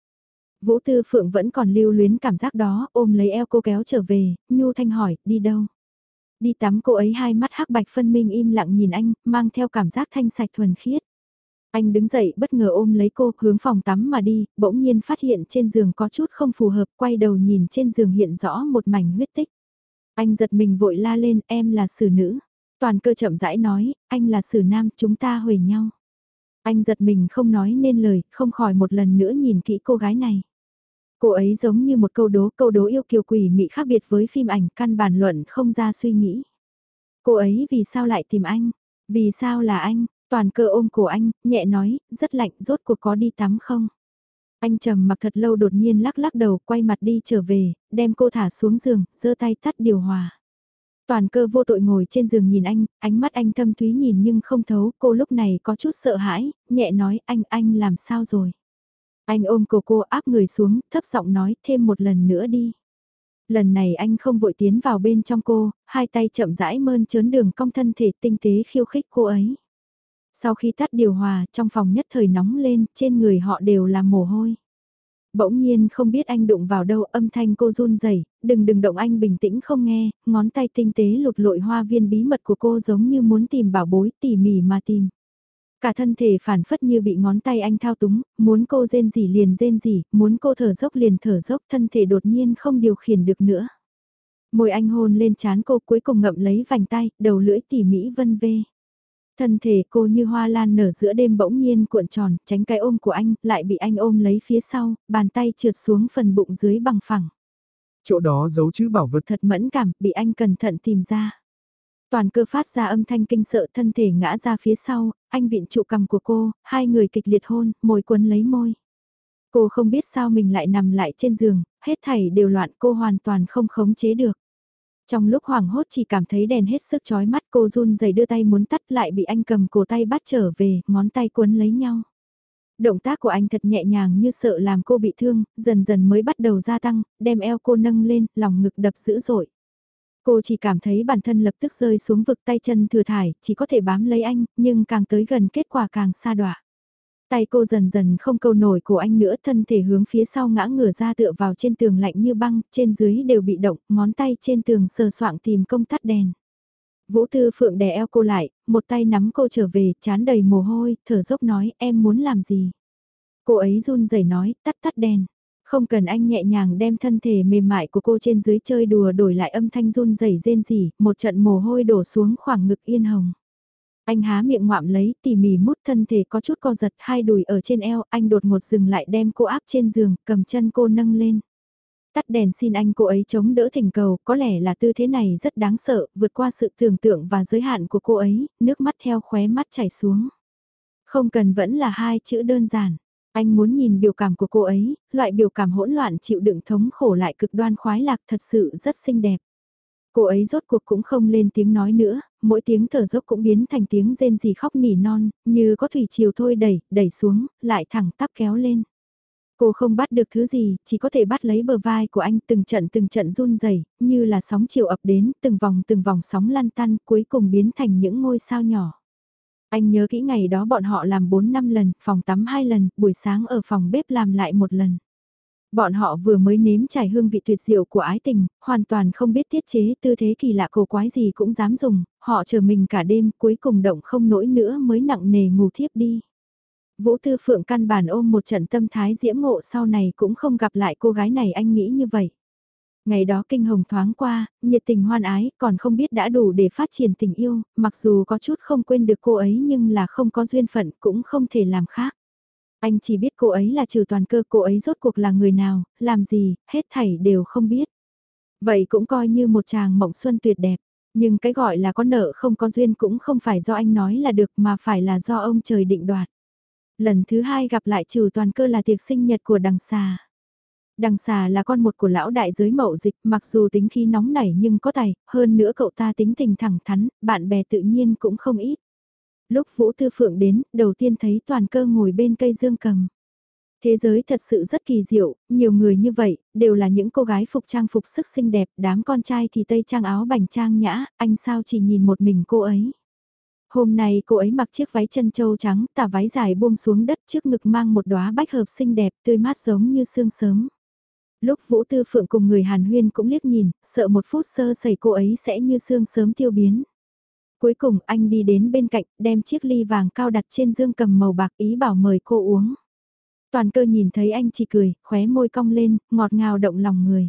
Vũ Tư Phượng vẫn còn lưu luyến cảm giác đó, ôm lấy eo cô kéo trở về, Nhu Thanh hỏi, đi đâu? Đi tắm cô ấy hai mắt hắc bạch phân minh im lặng nhìn anh, mang theo cảm giác thanh sạch thuần khiết. Anh đứng dậy bất ngờ ôm lấy cô, hướng phòng tắm mà đi, bỗng nhiên phát hiện trên giường có chút không phù hợp, quay đầu nhìn trên giường hiện rõ một mảnh huyết tích. Anh giật mình vội la lên, em là xử nữ. Toàn cơ chậm rãi nói, anh là xử nam, chúng ta huề nhau. Anh giật mình không nói nên lời, không khỏi một lần nữa nhìn kỹ cô gái này. Cô ấy giống như một câu đố, câu đố yêu kiều quỷ mị khác biệt với phim ảnh, căn bản luận không ra suy nghĩ. Cô ấy vì sao lại tìm anh? Vì sao là anh? Toàn cơ ôm cổ anh, nhẹ nói, rất lạnh, rốt cuộc có đi tắm không? Anh trầm mặc thật lâu đột nhiên lắc lắc đầu, quay mặt đi trở về, đem cô thả xuống giường, giơ tay tắt điều hòa. Toàn cơ vô tội ngồi trên giường nhìn anh, ánh mắt anh thâm thúy nhìn nhưng không thấu, cô lúc này có chút sợ hãi, nhẹ nói anh, anh làm sao rồi? Anh ôm cổ cô áp người xuống, thấp giọng nói thêm một lần nữa đi. Lần này anh không vội tiến vào bên trong cô, hai tay chậm rãi mơn trớn đường cong thân thể tinh tế khiêu khích cô ấy. Sau khi tắt điều hòa, trong phòng nhất thời nóng lên, trên người họ đều là mồ hôi. Bỗng nhiên không biết anh đụng vào đâu âm thanh cô run rẩy đừng đừng động anh bình tĩnh không nghe, ngón tay tinh tế lục lội hoa viên bí mật của cô giống như muốn tìm bảo bối tỉ mỉ mà tìm. Cả thân thể phản phất như bị ngón tay anh thao túng, muốn cô rên gì liền rên gì, muốn cô thở dốc liền thở dốc, thân thể đột nhiên không điều khiển được nữa. Môi anh hôn lên chán cô cuối cùng ngậm lấy vành tay, đầu lưỡi tỉ mỹ vân vê. Thân thể cô như hoa lan nở giữa đêm bỗng nhiên cuộn tròn, tránh cái ôm của anh, lại bị anh ôm lấy phía sau, bàn tay trượt xuống phần bụng dưới bằng phẳng. Chỗ đó giấu chữ bảo vật thật mẫn cảm, bị anh cẩn thận tìm ra. Toàn cơ phát ra âm thanh kinh sợ thân thể ngã ra phía sau, anh vịn trụ cầm của cô, hai người kịch liệt hôn, môi quấn lấy môi. Cô không biết sao mình lại nằm lại trên giường, hết thảy đều loạn cô hoàn toàn không khống chế được. Trong lúc hoảng hốt chỉ cảm thấy đèn hết sức chói mắt cô run rẩy đưa tay muốn tắt lại bị anh cầm cổ tay bắt trở về, ngón tay cuốn lấy nhau. Động tác của anh thật nhẹ nhàng như sợ làm cô bị thương, dần dần mới bắt đầu gia tăng, đem eo cô nâng lên, lòng ngực đập dữ dội. Cô chỉ cảm thấy bản thân lập tức rơi xuống vực tay chân thừa thải, chỉ có thể bám lấy anh, nhưng càng tới gần kết quả càng xa đọa. Tay cô dần dần không câu nổi của anh nữa thân thể hướng phía sau ngã ngửa ra tựa vào trên tường lạnh như băng, trên dưới đều bị động, ngón tay trên tường sờ soạng tìm công tắt đèn. Vũ Tư Phượng đè eo cô lại, một tay nắm cô trở về, chán đầy mồ hôi, thở dốc nói em muốn làm gì. Cô ấy run rẩy nói, tắt tắt đèn. Không cần anh nhẹ nhàng đem thân thể mềm mại của cô trên dưới chơi đùa đổi lại âm thanh run rẩy rên rỉ, một trận mồ hôi đổ xuống khoảng ngực yên hồng. Anh há miệng ngoạm lấy, tỉ mỉ mút thân thể có chút co giật hai đùi ở trên eo, anh đột ngột dừng lại đem cô áp trên giường, cầm chân cô nâng lên. Tắt đèn xin anh cô ấy chống đỡ thỉnh cầu, có lẽ là tư thế này rất đáng sợ, vượt qua sự tưởng tượng và giới hạn của cô ấy, nước mắt theo khóe mắt chảy xuống. Không cần vẫn là hai chữ đơn giản. Anh muốn nhìn biểu cảm của cô ấy, loại biểu cảm hỗn loạn chịu đựng thống khổ lại cực đoan khoái lạc thật sự rất xinh đẹp. Cô ấy rốt cuộc cũng không lên tiếng nói nữa, mỗi tiếng thở dốc cũng biến thành tiếng rên rỉ khóc nỉ non, như có thủy chiều thôi đẩy, đẩy xuống, lại thẳng tắp kéo lên. Cô không bắt được thứ gì, chỉ có thể bắt lấy bờ vai của anh từng trận từng trận run rẩy như là sóng chiều ập đến, từng vòng từng vòng sóng lăn tăn, cuối cùng biến thành những ngôi sao nhỏ. Anh nhớ kỹ ngày đó bọn họ làm 4 năm lần, phòng tắm 2 lần, buổi sáng ở phòng bếp làm lại một lần. Bọn họ vừa mới nếm trải hương vị tuyệt diệu của ái tình, hoàn toàn không biết tiết chế tư thế kỳ lạ cổ quái gì cũng dám dùng, họ chờ mình cả đêm cuối cùng động không nổi nữa mới nặng nề ngủ thiếp đi. Vũ Tư Phượng căn bản ôm một trận tâm thái diễm ngộ sau này cũng không gặp lại cô gái này anh nghĩ như vậy. Ngày đó kinh hồng thoáng qua, nhiệt tình hoan ái, còn không biết đã đủ để phát triển tình yêu, mặc dù có chút không quên được cô ấy nhưng là không có duyên phận cũng không thể làm khác. Anh chỉ biết cô ấy là trừ toàn cơ cô ấy rốt cuộc là người nào, làm gì, hết thảy đều không biết. Vậy cũng coi như một chàng mộng xuân tuyệt đẹp, nhưng cái gọi là có nợ không có duyên cũng không phải do anh nói là được mà phải là do ông trời định đoạt. Lần thứ hai gặp lại trừ toàn cơ là tiệc sinh nhật của đằng xà. Đằng xà là con một của lão đại giới mậu dịch, mặc dù tính khí nóng nảy nhưng có tài, hơn nữa cậu ta tính tình thẳng thắn, bạn bè tự nhiên cũng không ít. Lúc Vũ Tư Phượng đến, đầu tiên thấy toàn cơ ngồi bên cây dương cầm. Thế giới thật sự rất kỳ diệu, nhiều người như vậy, đều là những cô gái phục trang phục sức xinh đẹp, đám con trai thì tây trang áo bành trang nhã, anh sao chỉ nhìn một mình cô ấy. Hôm nay cô ấy mặc chiếc váy chân trâu trắng, tà váy dài buông xuống đất trước ngực mang một đóa bách hợp xinh đẹp, tươi mát giống như sương sớm. Lúc Vũ Tư Phượng cùng người Hàn Huyên cũng liếc nhìn, sợ một phút sơ sẩy cô ấy sẽ như xương sớm tiêu biến. Cuối cùng anh đi đến bên cạnh, đem chiếc ly vàng cao đặt trên dương cầm màu bạc ý bảo mời cô uống. Toàn cơ nhìn thấy anh chỉ cười, khóe môi cong lên, ngọt ngào động lòng người.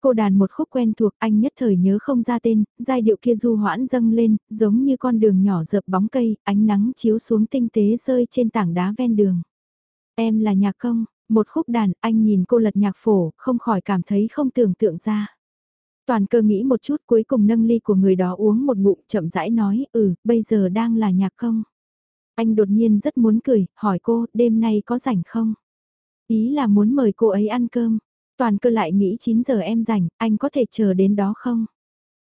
Cô đàn một khúc quen thuộc anh nhất thời nhớ không ra tên, giai điệu kia du hoãn dâng lên, giống như con đường nhỏ dợp bóng cây, ánh nắng chiếu xuống tinh tế rơi trên tảng đá ven đường. Em là nhạc công, một khúc đàn, anh nhìn cô lật nhạc phổ, không khỏi cảm thấy không tưởng tượng ra. Toàn cơ nghĩ một chút cuối cùng nâng ly của người đó uống một ngụm chậm rãi nói, ừ, bây giờ đang là nhạc không. Anh đột nhiên rất muốn cười, hỏi cô, đêm nay có rảnh không? Ý là muốn mời cô ấy ăn cơm. Toàn cơ lại nghĩ 9 giờ em rảnh, anh có thể chờ đến đó không?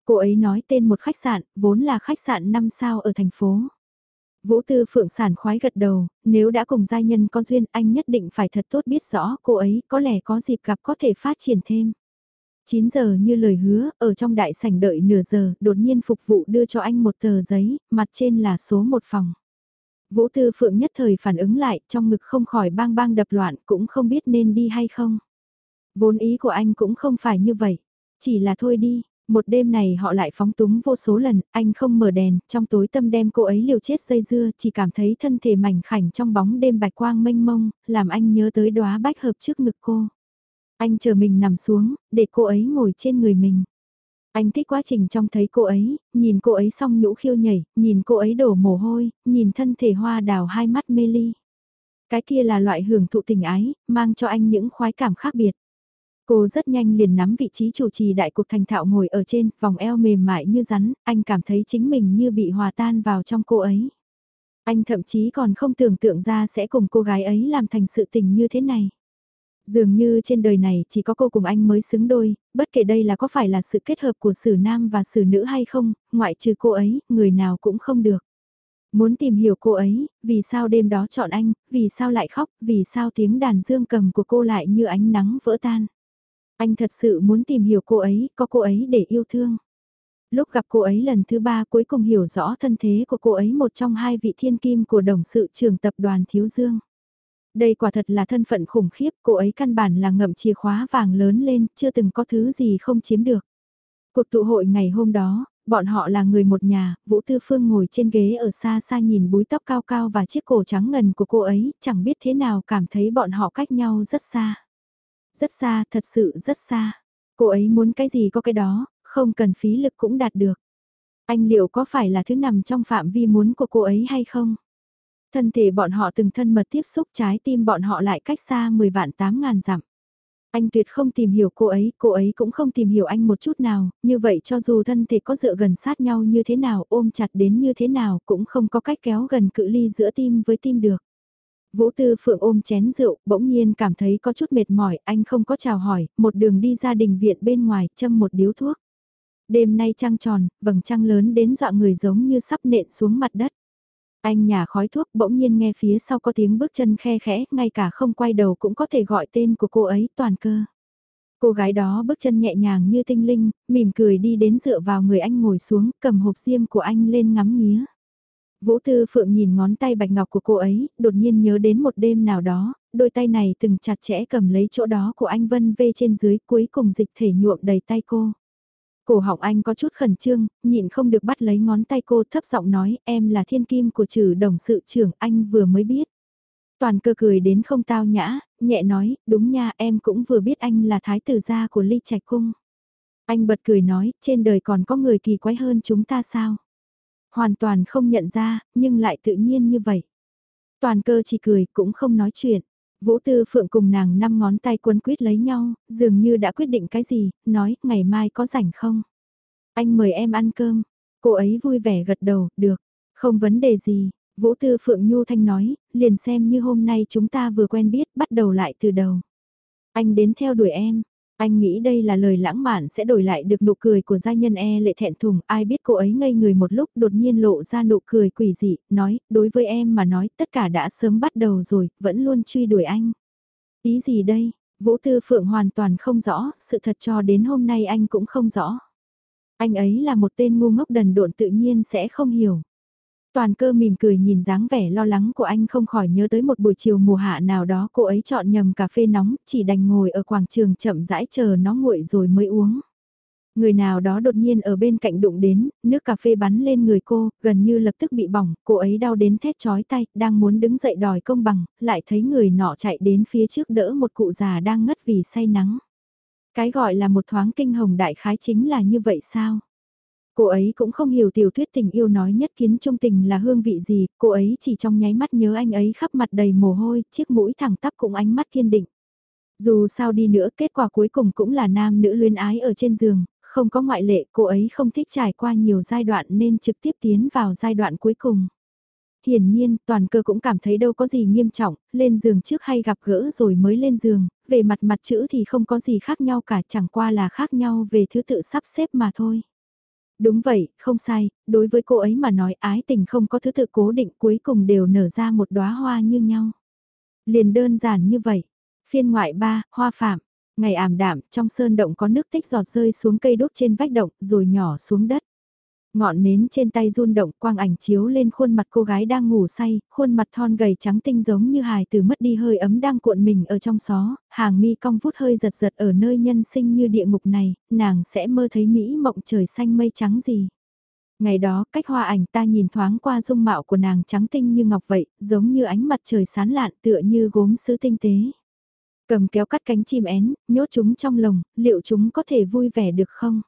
Cô ấy nói tên một khách sạn, vốn là khách sạn 5 sao ở thành phố. Vũ Tư Phượng sản khoái gật đầu, nếu đã cùng giai nhân có duyên anh nhất định phải thật tốt biết rõ cô ấy có lẽ có dịp gặp có thể phát triển thêm. 9 giờ như lời hứa, ở trong đại sảnh đợi nửa giờ, đột nhiên phục vụ đưa cho anh một tờ giấy, mặt trên là số một phòng. Vũ Tư Phượng nhất thời phản ứng lại, trong ngực không khỏi bang bang đập loạn, cũng không biết nên đi hay không. Vốn ý của anh cũng không phải như vậy, chỉ là thôi đi, một đêm này họ lại phóng túng vô số lần, anh không mở đèn, trong tối tâm đem cô ấy liều chết dây dưa, chỉ cảm thấy thân thể mảnh khảnh trong bóng đêm bạch quang mênh mông, làm anh nhớ tới đóa bách hợp trước ngực cô. Anh chờ mình nằm xuống, để cô ấy ngồi trên người mình. Anh thích quá trình trong thấy cô ấy, nhìn cô ấy xong nhũ khiêu nhảy, nhìn cô ấy đổ mồ hôi, nhìn thân thể hoa đào hai mắt mê ly. Cái kia là loại hưởng thụ tình ái, mang cho anh những khoái cảm khác biệt. Cô rất nhanh liền nắm vị trí chủ trì đại cuộc thành thạo ngồi ở trên, vòng eo mềm mại như rắn, anh cảm thấy chính mình như bị hòa tan vào trong cô ấy. Anh thậm chí còn không tưởng tượng ra sẽ cùng cô gái ấy làm thành sự tình như thế này. Dường như trên đời này chỉ có cô cùng anh mới xứng đôi, bất kể đây là có phải là sự kết hợp của sử nam và sử nữ hay không, ngoại trừ cô ấy, người nào cũng không được. Muốn tìm hiểu cô ấy, vì sao đêm đó chọn anh, vì sao lại khóc, vì sao tiếng đàn dương cầm của cô lại như ánh nắng vỡ tan. Anh thật sự muốn tìm hiểu cô ấy, có cô ấy để yêu thương. Lúc gặp cô ấy lần thứ ba cuối cùng hiểu rõ thân thế của cô ấy một trong hai vị thiên kim của đồng sự trưởng tập đoàn Thiếu Dương. Đây quả thật là thân phận khủng khiếp, cô ấy căn bản là ngậm chìa khóa vàng lớn lên, chưa từng có thứ gì không chiếm được. Cuộc tụ hội ngày hôm đó, bọn họ là người một nhà, Vũ Tư Phương ngồi trên ghế ở xa xa nhìn búi tóc cao cao và chiếc cổ trắng ngần của cô ấy, chẳng biết thế nào cảm thấy bọn họ cách nhau rất xa. Rất xa, thật sự rất xa. Cô ấy muốn cái gì có cái đó, không cần phí lực cũng đạt được. Anh liệu có phải là thứ nằm trong phạm vi muốn của cô ấy hay không? Thân thể bọn họ từng thân mật tiếp xúc trái tim bọn họ lại cách xa 10 vạn 8 ngàn dặm. Anh tuyệt không tìm hiểu cô ấy, cô ấy cũng không tìm hiểu anh một chút nào, như vậy cho dù thân thể có dựa gần sát nhau như thế nào, ôm chặt đến như thế nào, cũng không có cách kéo gần cự ly giữa tim với tim được. Vũ Tư Phượng ôm chén rượu, bỗng nhiên cảm thấy có chút mệt mỏi, anh không có chào hỏi, một đường đi ra đình viện bên ngoài, châm một điếu thuốc. Đêm nay trăng tròn, vầng trăng lớn đến dọa người giống như sắp nện xuống mặt đất. Anh nhả khói thuốc bỗng nhiên nghe phía sau có tiếng bước chân khe khẽ, ngay cả không quay đầu cũng có thể gọi tên của cô ấy toàn cơ. Cô gái đó bước chân nhẹ nhàng như tinh linh, mỉm cười đi đến dựa vào người anh ngồi xuống, cầm hộp diêm của anh lên ngắm nghía. Vũ Tư Phượng nhìn ngón tay bạch ngọc của cô ấy, đột nhiên nhớ đến một đêm nào đó, đôi tay này từng chặt chẽ cầm lấy chỗ đó của anh Vân Vê trên dưới cuối cùng dịch thể nhuộm đầy tay cô. Cổ họng anh có chút khẩn trương, nhịn không được bắt lấy ngón tay cô thấp giọng nói em là thiên kim của trừ đồng sự trưởng anh vừa mới biết. Toàn cơ cười đến không tao nhã, nhẹ nói, đúng nha em cũng vừa biết anh là thái tử gia của ly trạch cung. Anh bật cười nói, trên đời còn có người kỳ quái hơn chúng ta sao? Hoàn toàn không nhận ra, nhưng lại tự nhiên như vậy. Toàn cơ chỉ cười, cũng không nói chuyện. Vũ Tư Phượng cùng nàng năm ngón tay quấn quýt lấy nhau, dường như đã quyết định cái gì, nói, ngày mai có rảnh không? Anh mời em ăn cơm. Cô ấy vui vẻ gật đầu, được, không vấn đề gì. Vũ Tư Phượng Nhu Thanh nói, liền xem như hôm nay chúng ta vừa quen biết, bắt đầu lại từ đầu. Anh đến theo đuổi em, anh nghĩ đây là lời lãng mạn sẽ đổi lại được nụ cười của gia nhân e lệ thẹn thùng, ai biết cô ấy ngây người một lúc đột nhiên lộ ra nụ cười quỷ dị, nói, đối với em mà nói tất cả đã sớm bắt đầu rồi, vẫn luôn truy đuổi anh. Ý gì đây? Vũ Tư Phượng hoàn toàn không rõ, sự thật cho đến hôm nay anh cũng không rõ. Anh ấy là một tên ngu ngốc đần độn tự nhiên sẽ không hiểu. Toàn cơ mỉm cười nhìn dáng vẻ lo lắng của anh không khỏi nhớ tới một buổi chiều mùa hạ nào đó cô ấy chọn nhầm cà phê nóng, chỉ đành ngồi ở quảng trường chậm rãi chờ nó nguội rồi mới uống. Người nào đó đột nhiên ở bên cạnh đụng đến, nước cà phê bắn lên người cô, gần như lập tức bị bỏng, cô ấy đau đến thét chói tay, đang muốn đứng dậy đòi công bằng, lại thấy người nọ chạy đến phía trước đỡ một cụ già đang ngất vì say nắng. Cái gọi là một thoáng kinh hồng đại khái chính là như vậy sao? Cô ấy cũng không hiểu tiểu thuyết tình yêu nói nhất kiến trung tình là hương vị gì, cô ấy chỉ trong nháy mắt nhớ anh ấy khắp mặt đầy mồ hôi, chiếc mũi thẳng tắp cũng ánh mắt kiên định. Dù sao đi nữa kết quả cuối cùng cũng là nam nữ luyến ái ở trên giường, không có ngoại lệ cô ấy không thích trải qua nhiều giai đoạn nên trực tiếp tiến vào giai đoạn cuối cùng. Hiển nhiên, toàn cơ cũng cảm thấy đâu có gì nghiêm trọng, lên giường trước hay gặp gỡ rồi mới lên giường, về mặt mặt chữ thì không có gì khác nhau cả chẳng qua là khác nhau về thứ tự sắp xếp mà thôi. Đúng vậy, không sai, đối với cô ấy mà nói ái tình không có thứ tự cố định cuối cùng đều nở ra một đóa hoa như nhau. Liền đơn giản như vậy. Phiên ngoại ba, hoa phạm. Ngày ảm đạm, trong sơn động có nước tích giọt rơi xuống cây đốt trên vách động, rồi nhỏ xuống đất. Ngọn nến trên tay run động quang ảnh chiếu lên khuôn mặt cô gái đang ngủ say, khuôn mặt thon gầy trắng tinh giống như hài từ mất đi hơi ấm đang cuộn mình ở trong xó, hàng mi cong vút hơi giật giật ở nơi nhân sinh như địa ngục này, nàng sẽ mơ thấy Mỹ mộng trời xanh mây trắng gì. Ngày đó, cách hoa ảnh ta nhìn thoáng qua dung mạo của nàng trắng tinh như ngọc vậy, giống như ánh mặt trời sán lạn tựa như gốm sứ tinh tế. Cầm kéo cắt cánh chim én, nhốt chúng trong lồng, liệu chúng có thể vui vẻ được không?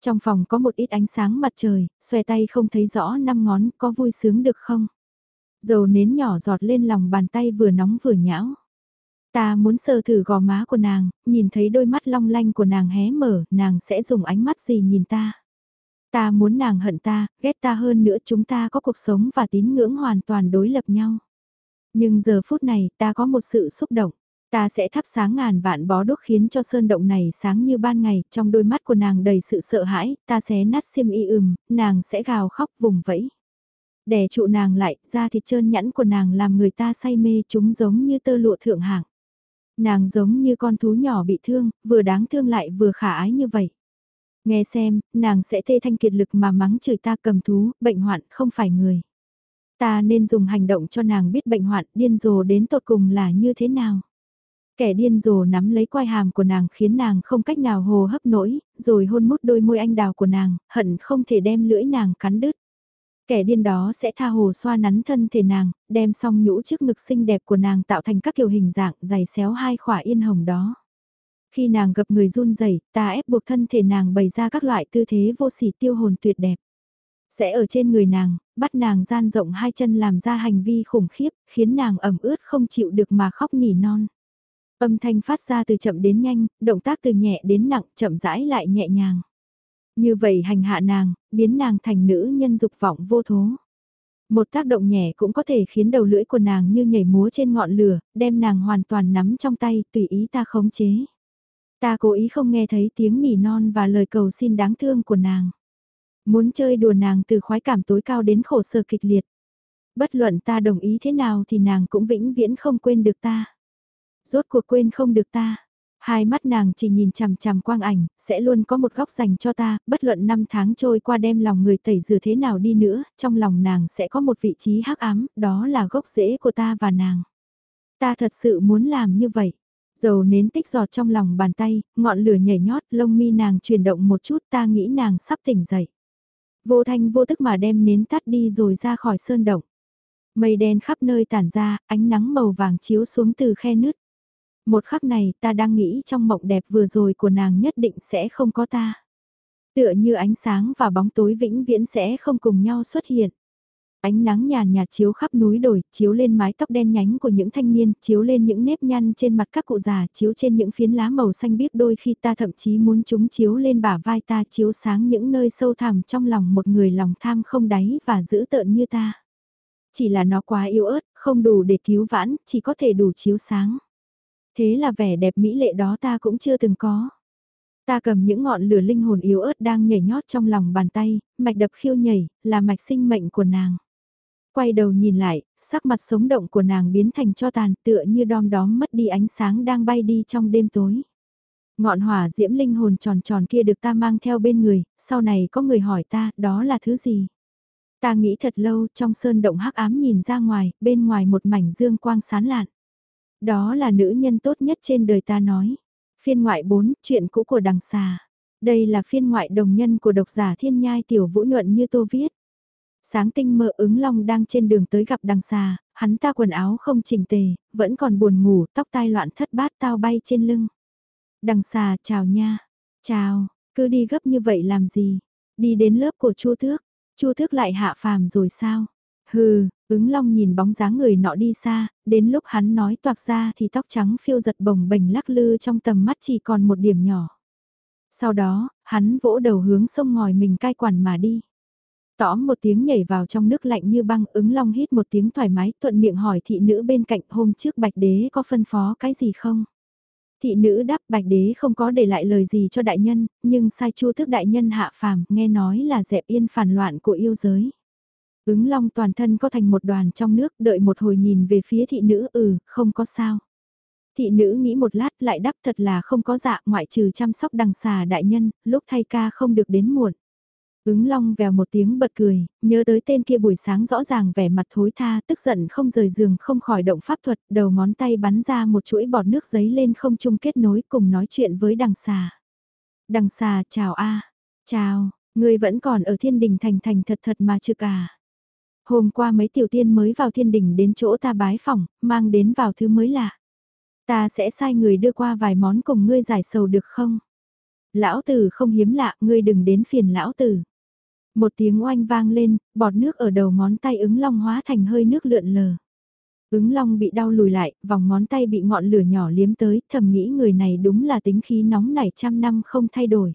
Trong phòng có một ít ánh sáng mặt trời, xòe tay không thấy rõ năm ngón, có vui sướng được không? Dầu nến nhỏ giọt lên lòng bàn tay vừa nóng vừa nhão. Ta muốn sờ thử gò má của nàng, nhìn thấy đôi mắt long lanh của nàng hé mở, nàng sẽ dùng ánh mắt gì nhìn ta? Ta muốn nàng hận ta, ghét ta hơn nữa chúng ta có cuộc sống và tín ngưỡng hoàn toàn đối lập nhau. Nhưng giờ phút này ta có một sự xúc động. Ta sẽ thắp sáng ngàn vạn bó đốt khiến cho sơn động này sáng như ban ngày, trong đôi mắt của nàng đầy sự sợ hãi, ta sẽ nát xiêm y ừm, nàng sẽ gào khóc vùng vẫy. Đè trụ nàng lại, da thịt trơn nhẵn của nàng làm người ta say mê chúng giống như tơ lụa thượng hạng. Nàng giống như con thú nhỏ bị thương, vừa đáng thương lại vừa khả ái như vậy. Nghe xem, nàng sẽ tê thanh kiệt lực mà mắng chửi ta cầm thú, bệnh hoạn không phải người. Ta nên dùng hành động cho nàng biết bệnh hoạn điên rồ đến tột cùng là như thế nào. Kẻ điên rồ nắm lấy quai hàm của nàng khiến nàng không cách nào hồ hấp nổi, rồi hôn mút đôi môi anh đào của nàng, hận không thể đem lưỡi nàng cắn đứt. Kẻ điên đó sẽ tha hồ xoa nắn thân thể nàng, đem xong nhũ trước ngực xinh đẹp của nàng tạo thành các kiểu hình dạng dày xéo hai khỏa yên hồng đó. Khi nàng gặp người run rẩy, ta ép buộc thân thể nàng bày ra các loại tư thế vô sỉ tiêu hồn tuyệt đẹp. Sẽ ở trên người nàng, bắt nàng gian rộng hai chân làm ra hành vi khủng khiếp, khiến nàng ẩm ướt không chịu được mà khóc nỉ non. Âm thanh phát ra từ chậm đến nhanh, động tác từ nhẹ đến nặng, chậm rãi lại nhẹ nhàng. Như vậy hành hạ nàng, biến nàng thành nữ nhân dục vọng vô thố. Một tác động nhẹ cũng có thể khiến đầu lưỡi của nàng như nhảy múa trên ngọn lửa, đem nàng hoàn toàn nắm trong tay, tùy ý ta khống chế. Ta cố ý không nghe thấy tiếng nỉ non và lời cầu xin đáng thương của nàng. Muốn chơi đùa nàng từ khoái cảm tối cao đến khổ sở kịch liệt. Bất luận ta đồng ý thế nào thì nàng cũng vĩnh viễn không quên được ta. Rốt cuộc quên không được ta. Hai mắt nàng chỉ nhìn chằm chằm quang ảnh, sẽ luôn có một góc dành cho ta, bất luận năm tháng trôi qua đem lòng người tẩy rửa thế nào đi nữa, trong lòng nàng sẽ có một vị trí hắc ám, đó là gốc rễ của ta và nàng. Ta thật sự muốn làm như vậy. Dầu nến tích giọt trong lòng bàn tay, ngọn lửa nhảy nhót, lông mi nàng chuyển động một chút ta nghĩ nàng sắp tỉnh dậy. Vô thanh vô tức mà đem nến tắt đi rồi ra khỏi sơn động. Mây đen khắp nơi tản ra, ánh nắng màu vàng chiếu xuống từ khe nứt. Một khắc này ta đang nghĩ trong mộng đẹp vừa rồi của nàng nhất định sẽ không có ta. Tựa như ánh sáng và bóng tối vĩnh viễn sẽ không cùng nhau xuất hiện. Ánh nắng nhàn nhạt chiếu khắp núi đồi, chiếu lên mái tóc đen nhánh của những thanh niên, chiếu lên những nếp nhăn trên mặt các cụ già, chiếu trên những phiến lá màu xanh biếc đôi khi ta thậm chí muốn chúng chiếu lên bả vai ta chiếu sáng những nơi sâu thẳm trong lòng một người lòng tham không đáy và dữ tợn như ta. Chỉ là nó quá yếu ớt, không đủ để cứu vãn, chỉ có thể đủ chiếu sáng. Thế là vẻ đẹp mỹ lệ đó ta cũng chưa từng có. Ta cầm những ngọn lửa linh hồn yếu ớt đang nhảy nhót trong lòng bàn tay, mạch đập khiêu nhảy, là mạch sinh mệnh của nàng. Quay đầu nhìn lại, sắc mặt sống động của nàng biến thành cho tàn tựa như đom đóm mất đi ánh sáng đang bay đi trong đêm tối. Ngọn hỏa diễm linh hồn tròn tròn kia được ta mang theo bên người, sau này có người hỏi ta, đó là thứ gì? Ta nghĩ thật lâu, trong sơn động hắc ám nhìn ra ngoài, bên ngoài một mảnh dương quang sán lạn. Đó là nữ nhân tốt nhất trên đời ta nói. Phiên ngoại 4, chuyện cũ của đằng xà. Đây là phiên ngoại đồng nhân của độc giả thiên nhai tiểu vũ nhuận như tô viết. Sáng tinh mơ ứng long đang trên đường tới gặp đằng xà, hắn ta quần áo không chỉnh tề, vẫn còn buồn ngủ, tóc tai loạn thất bát tao bay trên lưng. Đằng xà chào nha, chào, cứ đi gấp như vậy làm gì, đi đến lớp của chu thước, chu thước lại hạ phàm rồi sao? Hừ, ứng long nhìn bóng dáng người nọ đi xa, đến lúc hắn nói toạc ra thì tóc trắng phiêu giật bồng bềnh lắc lư trong tầm mắt chỉ còn một điểm nhỏ. Sau đó, hắn vỗ đầu hướng sông ngòi mình cai quản mà đi. Tóm một tiếng nhảy vào trong nước lạnh như băng ứng long hít một tiếng thoải mái thuận miệng hỏi thị nữ bên cạnh hôm trước bạch đế có phân phó cái gì không? Thị nữ đáp bạch đế không có để lại lời gì cho đại nhân, nhưng sai chu thức đại nhân hạ phàm nghe nói là dẹp yên phản loạn của yêu giới. Ứng long toàn thân có thành một đoàn trong nước đợi một hồi nhìn về phía thị nữ ừ, không có sao. Thị nữ nghĩ một lát lại đáp thật là không có dạ ngoại trừ chăm sóc đằng xà đại nhân, lúc thay ca không được đến muộn. Ứng long vèo một tiếng bật cười, nhớ tới tên kia buổi sáng rõ ràng vẻ mặt thối tha, tức giận không rời giường không khỏi động pháp thuật, đầu ngón tay bắn ra một chuỗi bọt nước giấy lên không trung kết nối cùng nói chuyện với đằng xà. Đằng xà chào a chào, người vẫn còn ở thiên đình thành thành thật thật mà chưa cả. À? Hôm qua mấy tiểu tiên mới vào thiên đình đến chỗ ta bái phỏng, mang đến vào thứ mới lạ. Ta sẽ sai người đưa qua vài món cùng ngươi giải sầu được không? Lão tử không hiếm lạ, ngươi đừng đến phiền lão tử. Một tiếng oanh vang lên, bọt nước ở đầu ngón tay ứng long hóa thành hơi nước lượn lờ. Ứng long bị đau lùi lại, vòng ngón tay bị ngọn lửa nhỏ liếm tới, thầm nghĩ người này đúng là tính khí nóng nảy trăm năm không thay đổi.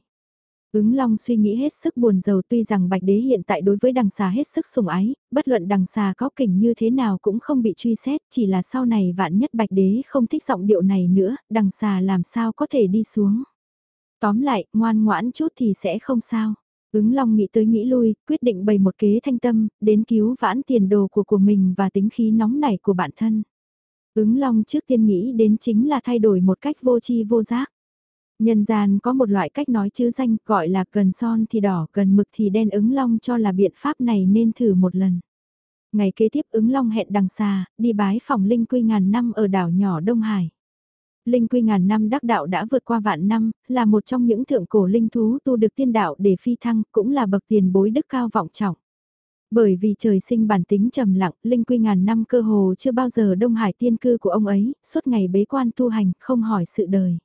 Ứng Long suy nghĩ hết sức buồn giàu tuy rằng Bạch Đế hiện tại đối với đằng xà hết sức sủng ái, bất luận đằng xà có kỉnh như thế nào cũng không bị truy xét, chỉ là sau này vạn nhất Bạch Đế không thích giọng điệu này nữa, đằng xà làm sao có thể đi xuống. Tóm lại, ngoan ngoãn chút thì sẽ không sao. Ứng Long nghĩ tới nghĩ lui, quyết định bày một kế thanh tâm, đến cứu vãn tiền đồ của của mình và tính khí nóng nảy của bản thân. Ứng Long trước tiên nghĩ đến chính là thay đổi một cách vô chi vô giác. Nhân gian có một loại cách nói chữ danh gọi là cần son thì đỏ, cần mực thì đen ứng long cho là biện pháp này nên thử một lần. Ngày kế tiếp ứng long hẹn đằng xa, đi bái phòng linh quy ngàn năm ở đảo nhỏ Đông Hải. Linh quy ngàn năm đắc đạo đã vượt qua vạn năm, là một trong những thượng cổ linh thú tu được tiên đạo để phi thăng, cũng là bậc tiền bối đức cao vọng trọng. Bởi vì trời sinh bản tính trầm lặng, Linh quy ngàn năm cơ hồ chưa bao giờ Đông Hải tiên cư của ông ấy, suốt ngày bế quan tu hành, không hỏi sự đời.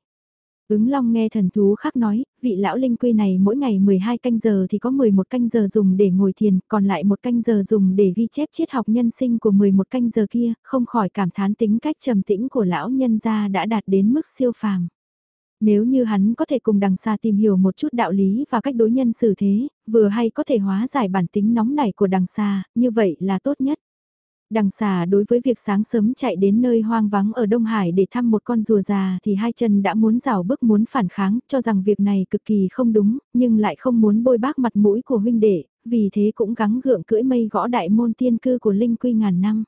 Ứng Long nghe thần thú khác nói, vị lão linh quy này mỗi ngày 12 canh giờ thì có 11 canh giờ dùng để ngồi thiền, còn lại một canh giờ dùng để ghi chép triết học nhân sinh của 11 canh giờ kia, không khỏi cảm thán tính cách trầm tĩnh của lão nhân gia đã đạt đến mức siêu phàm. Nếu như hắn có thể cùng đằng xa tìm hiểu một chút đạo lý và cách đối nhân xử thế, vừa hay có thể hóa giải bản tính nóng nảy của đằng xa, như vậy là tốt nhất. Đằng xà đối với việc sáng sớm chạy đến nơi hoang vắng ở Đông Hải để thăm một con rùa già thì hai chân đã muốn rào bước muốn phản kháng cho rằng việc này cực kỳ không đúng, nhưng lại không muốn bôi bác mặt mũi của huynh đệ, vì thế cũng gắng gượng cưỡi mây gõ đại môn tiên cư của Linh Quy ngàn năm.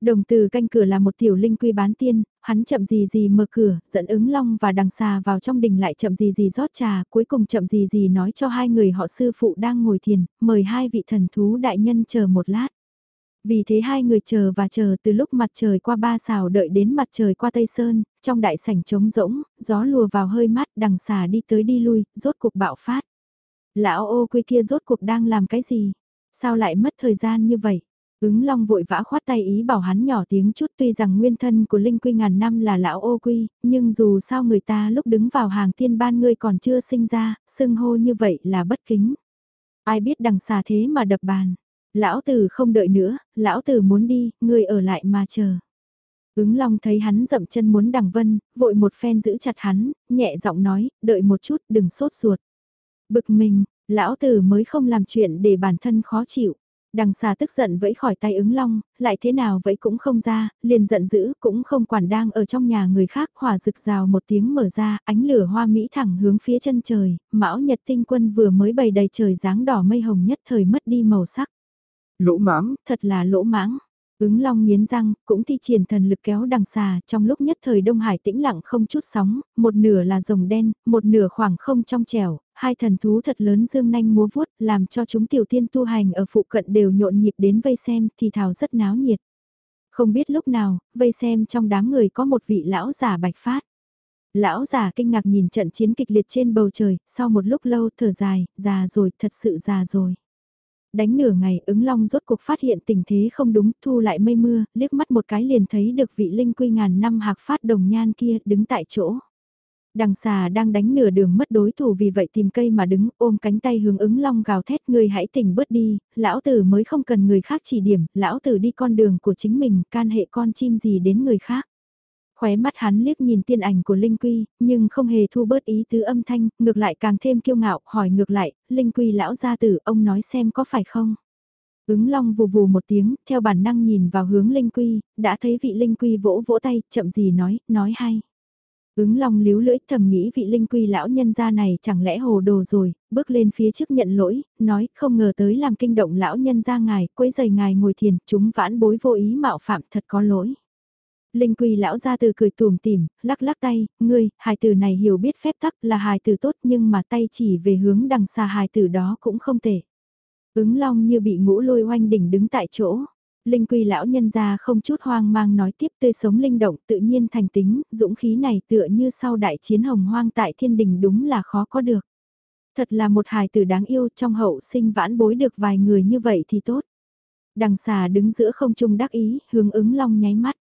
Đồng từ canh cửa là một tiểu linh quy bán tiên, hắn chậm gì gì mở cửa, dẫn ứng long và đằng xà vào trong đình lại chậm gì gì rót trà, cuối cùng chậm gì gì nói cho hai người họ sư phụ đang ngồi thiền, mời hai vị thần thú đại nhân chờ một lát. Vì thế hai người chờ và chờ từ lúc mặt trời qua ba xào đợi đến mặt trời qua Tây Sơn, trong đại sảnh trống rỗng, gió lùa vào hơi mát đằng xà đi tới đi lui, rốt cuộc bạo phát. Lão ô quy kia rốt cuộc đang làm cái gì? Sao lại mất thời gian như vậy? Ứng long vội vã khoát tay ý bảo hắn nhỏ tiếng chút tuy rằng nguyên thân của Linh Quy ngàn năm là lão ô quy, nhưng dù sao người ta lúc đứng vào hàng tiên ban ngươi còn chưa sinh ra, xưng hô như vậy là bất kính. Ai biết đằng xà thế mà đập bàn. Lão tử không đợi nữa, lão tử muốn đi, ngươi ở lại mà chờ. Ứng long thấy hắn dậm chân muốn đằng vân, vội một phen giữ chặt hắn, nhẹ giọng nói, đợi một chút, đừng sốt ruột. Bực mình, lão tử mới không làm chuyện để bản thân khó chịu. Đằng xà tức giận vẫy khỏi tay ứng long, lại thế nào vẫy cũng không ra, liền giận dữ cũng không quản đang ở trong nhà người khác hỏa rực rào một tiếng mở ra, ánh lửa hoa mỹ thẳng hướng phía chân trời, mão nhật tinh quân vừa mới bày đầy trời dáng đỏ mây hồng nhất thời mất đi màu sắc. Lỗ mãng, thật là lỗ mãng. Ứng long nghiến răng, cũng thi triển thần lực kéo đằng xà, trong lúc nhất thời Đông Hải tĩnh lặng không chút sóng, một nửa là rồng đen, một nửa khoảng không trong trẻo, hai thần thú thật lớn dương nanh múa vuốt, làm cho chúng tiểu tiên tu hành ở phụ cận đều nhộn nhịp đến vây xem, thì thảo rất náo nhiệt. Không biết lúc nào, vây xem trong đám người có một vị lão giả bạch phát. Lão giả kinh ngạc nhìn trận chiến kịch liệt trên bầu trời, sau một lúc lâu thở dài, già rồi, thật sự già rồi đánh nửa ngày ứng long rốt cuộc phát hiện tình thế không đúng, thu lại mây mưa, liếc mắt một cái liền thấy được vị linh quy ngàn năm hạc phát đồng nhan kia đứng tại chỗ. Đằng xà đang đánh nửa đường mất đối thủ vì vậy tìm cây mà đứng ôm cánh tay hướng ứng long gào thét người hãy tỉnh bớt đi, lão tử mới không cần người khác chỉ điểm, lão tử đi con đường của chính mình, can hệ con chim gì đến người khác. Khóe mắt hắn liếc nhìn tiên ảnh của Linh Quy, nhưng không hề thu bớt ý tứ âm thanh, ngược lại càng thêm kiêu ngạo, hỏi ngược lại, Linh Quy lão gia tử, ông nói xem có phải không? Ứng long vù vù một tiếng, theo bản năng nhìn vào hướng Linh Quy, đã thấy vị Linh Quy vỗ vỗ tay, chậm gì nói, nói hay. Ứng long líu lưỡi thầm nghĩ vị Linh Quy lão nhân gia này chẳng lẽ hồ đồ rồi, bước lên phía trước nhận lỗi, nói không ngờ tới làm kinh động lão nhân gia ngài, quấy giày ngài ngồi thiền, chúng vãn bối vô ý mạo phạm thật có lỗi. Linh Quy lão ra từ cười tùm tìm, lắc lắc tay, ngươi, hài tử này hiểu biết phép tắc là hài tử tốt nhưng mà tay chỉ về hướng đằng xa hài tử đó cũng không thể. Ứng long như bị ngũ lôi oanh đỉnh đứng tại chỗ. Linh quy lão nhân ra không chút hoang mang nói tiếp tươi sống linh động tự nhiên thành tính, dũng khí này tựa như sau đại chiến hồng hoang tại thiên đình đúng là khó có được. Thật là một hài tử đáng yêu trong hậu sinh vãn bối được vài người như vậy thì tốt. Đằng xà đứng giữa không trung đắc ý, hướng ứng long nháy mắt.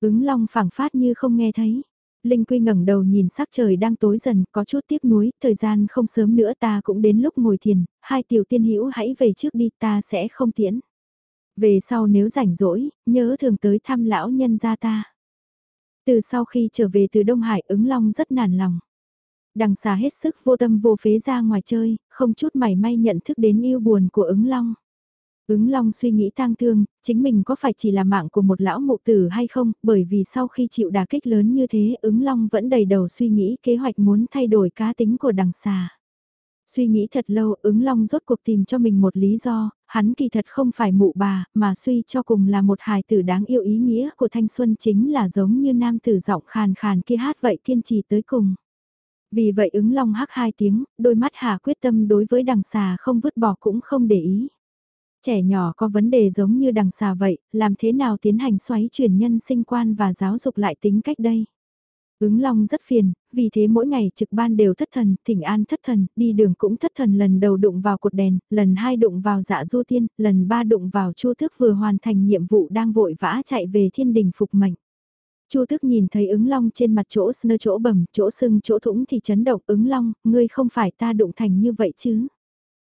Ứng long phảng phát như không nghe thấy. Linh Quy ngẩng đầu nhìn sắc trời đang tối dần, có chút tiếc nuối, thời gian không sớm nữa ta cũng đến lúc ngồi thiền, hai tiểu tiên hữu hãy về trước đi ta sẽ không tiễn. Về sau nếu rảnh rỗi, nhớ thường tới thăm lão nhân gia ta. Từ sau khi trở về từ Đông Hải ứng long rất nản lòng. Đằng xà hết sức vô tâm vô phế ra ngoài chơi, không chút mảy may nhận thức đến yêu buồn của ứng long. Ứng Long suy nghĩ tang thương, chính mình có phải chỉ là mạng của một lão mụ tử hay không, bởi vì sau khi chịu đả kích lớn như thế, ứng Long vẫn đầy đầu suy nghĩ kế hoạch muốn thay đổi cá tính của đằng xà. Suy nghĩ thật lâu, ứng Long rốt cuộc tìm cho mình một lý do, hắn kỳ thật không phải mụ bà, mà suy cho cùng là một hài tử đáng yêu ý nghĩa của thanh xuân chính là giống như nam tử giọng khàn khàn kia hát vậy kiên trì tới cùng. Vì vậy ứng Long hắc hai tiếng, đôi mắt hà quyết tâm đối với đằng xà không vứt bỏ cũng không để ý. Trẻ nhỏ có vấn đề giống như đằng xà vậy, làm thế nào tiến hành xoáy chuyển nhân sinh quan và giáo dục lại tính cách đây? Ứng long rất phiền, vì thế mỗi ngày trực ban đều thất thần, thỉnh an thất thần, đi đường cũng thất thần lần đầu đụng vào cột đèn, lần hai đụng vào dạ du tiên, lần ba đụng vào chu thức vừa hoàn thành nhiệm vụ đang vội vã chạy về thiên đình phục mệnh. Chu thức nhìn thấy ứng long trên mặt chỗ sơ chỗ bầm, chỗ sưng chỗ thủng thì chấn động ứng long, ngươi không phải ta đụng thành như vậy chứ.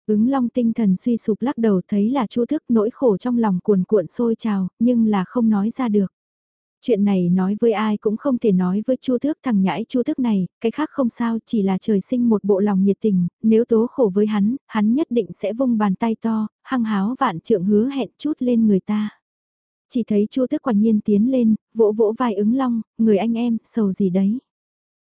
Ứng long tinh thần suy sụp lắc đầu thấy là chu thức nỗi khổ trong lòng cuồn cuộn sôi trào, nhưng là không nói ra được. Chuyện này nói với ai cũng không thể nói với chu thức thằng nhãi chu thức này, cái khác không sao chỉ là trời sinh một bộ lòng nhiệt tình, nếu tố khổ với hắn, hắn nhất định sẽ vung bàn tay to, hăng háo vạn trượng hứa hẹn chút lên người ta. Chỉ thấy chu thức quả nhiên tiến lên, vỗ vỗ vai ứng long, người anh em, sầu gì đấy.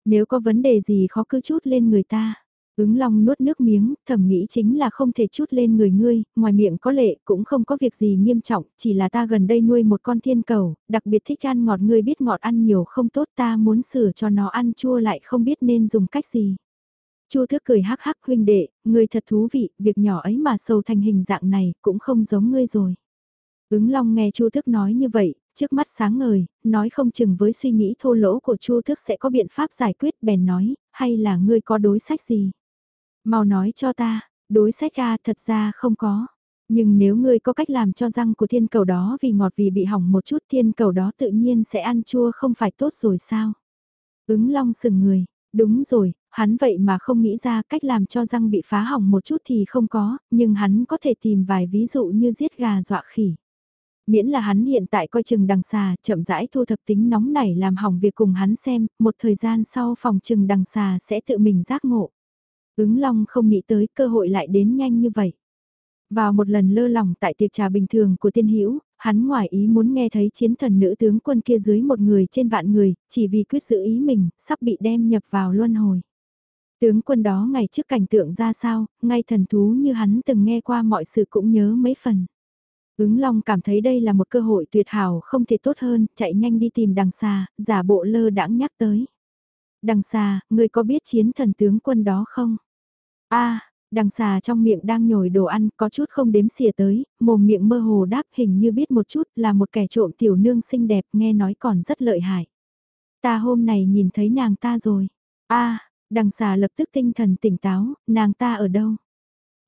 Nếu có vấn đề gì khó cứ chút lên người ta. Ứng long nuốt nước miếng, thầm nghĩ chính là không thể chút lên người ngươi, ngoài miệng có lệ cũng không có việc gì nghiêm trọng, chỉ là ta gần đây nuôi một con thiên cầu, đặc biệt thích ăn ngọt ngươi biết ngọt ăn nhiều không tốt ta muốn sửa cho nó ăn chua lại không biết nên dùng cách gì. Chu thức cười hắc hắc huynh đệ, ngươi thật thú vị, việc nhỏ ấy mà sâu thành hình dạng này cũng không giống ngươi rồi. Ứng Long nghe Chu Thức nói như vậy, trước mắt sáng ngời, nói không chừng với suy nghĩ thô lỗ của Chu Thức sẽ có biện pháp giải quyết bèn nói, hay là ngươi có đối sách gì? Mau nói cho ta, đối sách ra thật ra không có. Nhưng nếu ngươi có cách làm cho răng của thiên cầu đó vì ngọt vì bị hỏng một chút thiên cầu đó tự nhiên sẽ ăn chua không phải tốt rồi sao? Ứng long sừng người, đúng rồi, hắn vậy mà không nghĩ ra cách làm cho răng bị phá hỏng một chút thì không có, nhưng hắn có thể tìm vài ví dụ như giết gà dọa khỉ. Miễn là hắn hiện tại coi chừng đằng xà, chậm rãi thu thập tính nóng nảy làm hỏng việc cùng hắn xem, một thời gian sau phòng chừng đằng xà sẽ tự mình giác ngộ. Ứng Long không nghĩ tới cơ hội lại đến nhanh như vậy. Vào một lần lơ lỏng tại tiệc trà bình thường của tiên hữu hắn ngoài ý muốn nghe thấy chiến thần nữ tướng quân kia dưới một người trên vạn người, chỉ vì quyết giữ ý mình, sắp bị đem nhập vào luân hồi. Tướng quân đó ngày trước cảnh tượng ra sao, ngay thần thú như hắn từng nghe qua mọi sự cũng nhớ mấy phần. Ứng Long cảm thấy đây là một cơ hội tuyệt hảo không thể tốt hơn, chạy nhanh đi tìm đằng xa, giả bộ lơ đãng nhắc tới. Đằng xa, người có biết chiến thần tướng quân đó không? A đằng xà trong miệng đang nhồi đồ ăn, có chút không đếm xỉa tới, mồm miệng mơ hồ đáp hình như biết một chút là một kẻ trộm tiểu nương xinh đẹp nghe nói còn rất lợi hại. Ta hôm này nhìn thấy nàng ta rồi. a đằng xà lập tức tinh thần tỉnh táo, nàng ta ở đâu?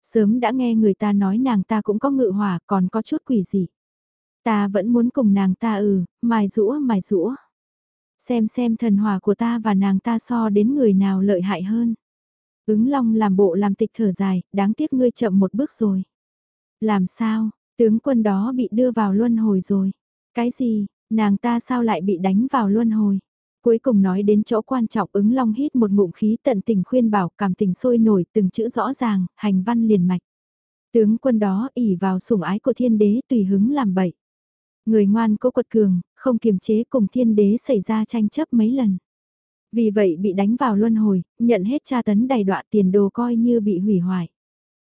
Sớm đã nghe người ta nói nàng ta cũng có ngự hỏa còn có chút quỷ gì. Ta vẫn muốn cùng nàng ta ừ, mài rũa mài rũa. Xem xem thần hỏa của ta và nàng ta so đến người nào lợi hại hơn. Ứng long làm bộ làm tịch thở dài, đáng tiếc ngươi chậm một bước rồi. Làm sao, tướng quân đó bị đưa vào luân hồi rồi. Cái gì, nàng ta sao lại bị đánh vào luân hồi? Cuối cùng nói đến chỗ quan trọng ứng long hít một ngụm khí tận tình khuyên bảo cảm tình sôi nổi từng chữ rõ ràng, hành văn liền mạch. Tướng quân đó ỉ vào sủng ái của thiên đế tùy hứng làm bậy. Người ngoan cố quật cường, không kiềm chế cùng thiên đế xảy ra tranh chấp mấy lần. Vì vậy bị đánh vào luân hồi, nhận hết tra tấn đầy đọa tiền đồ coi như bị hủy hoại.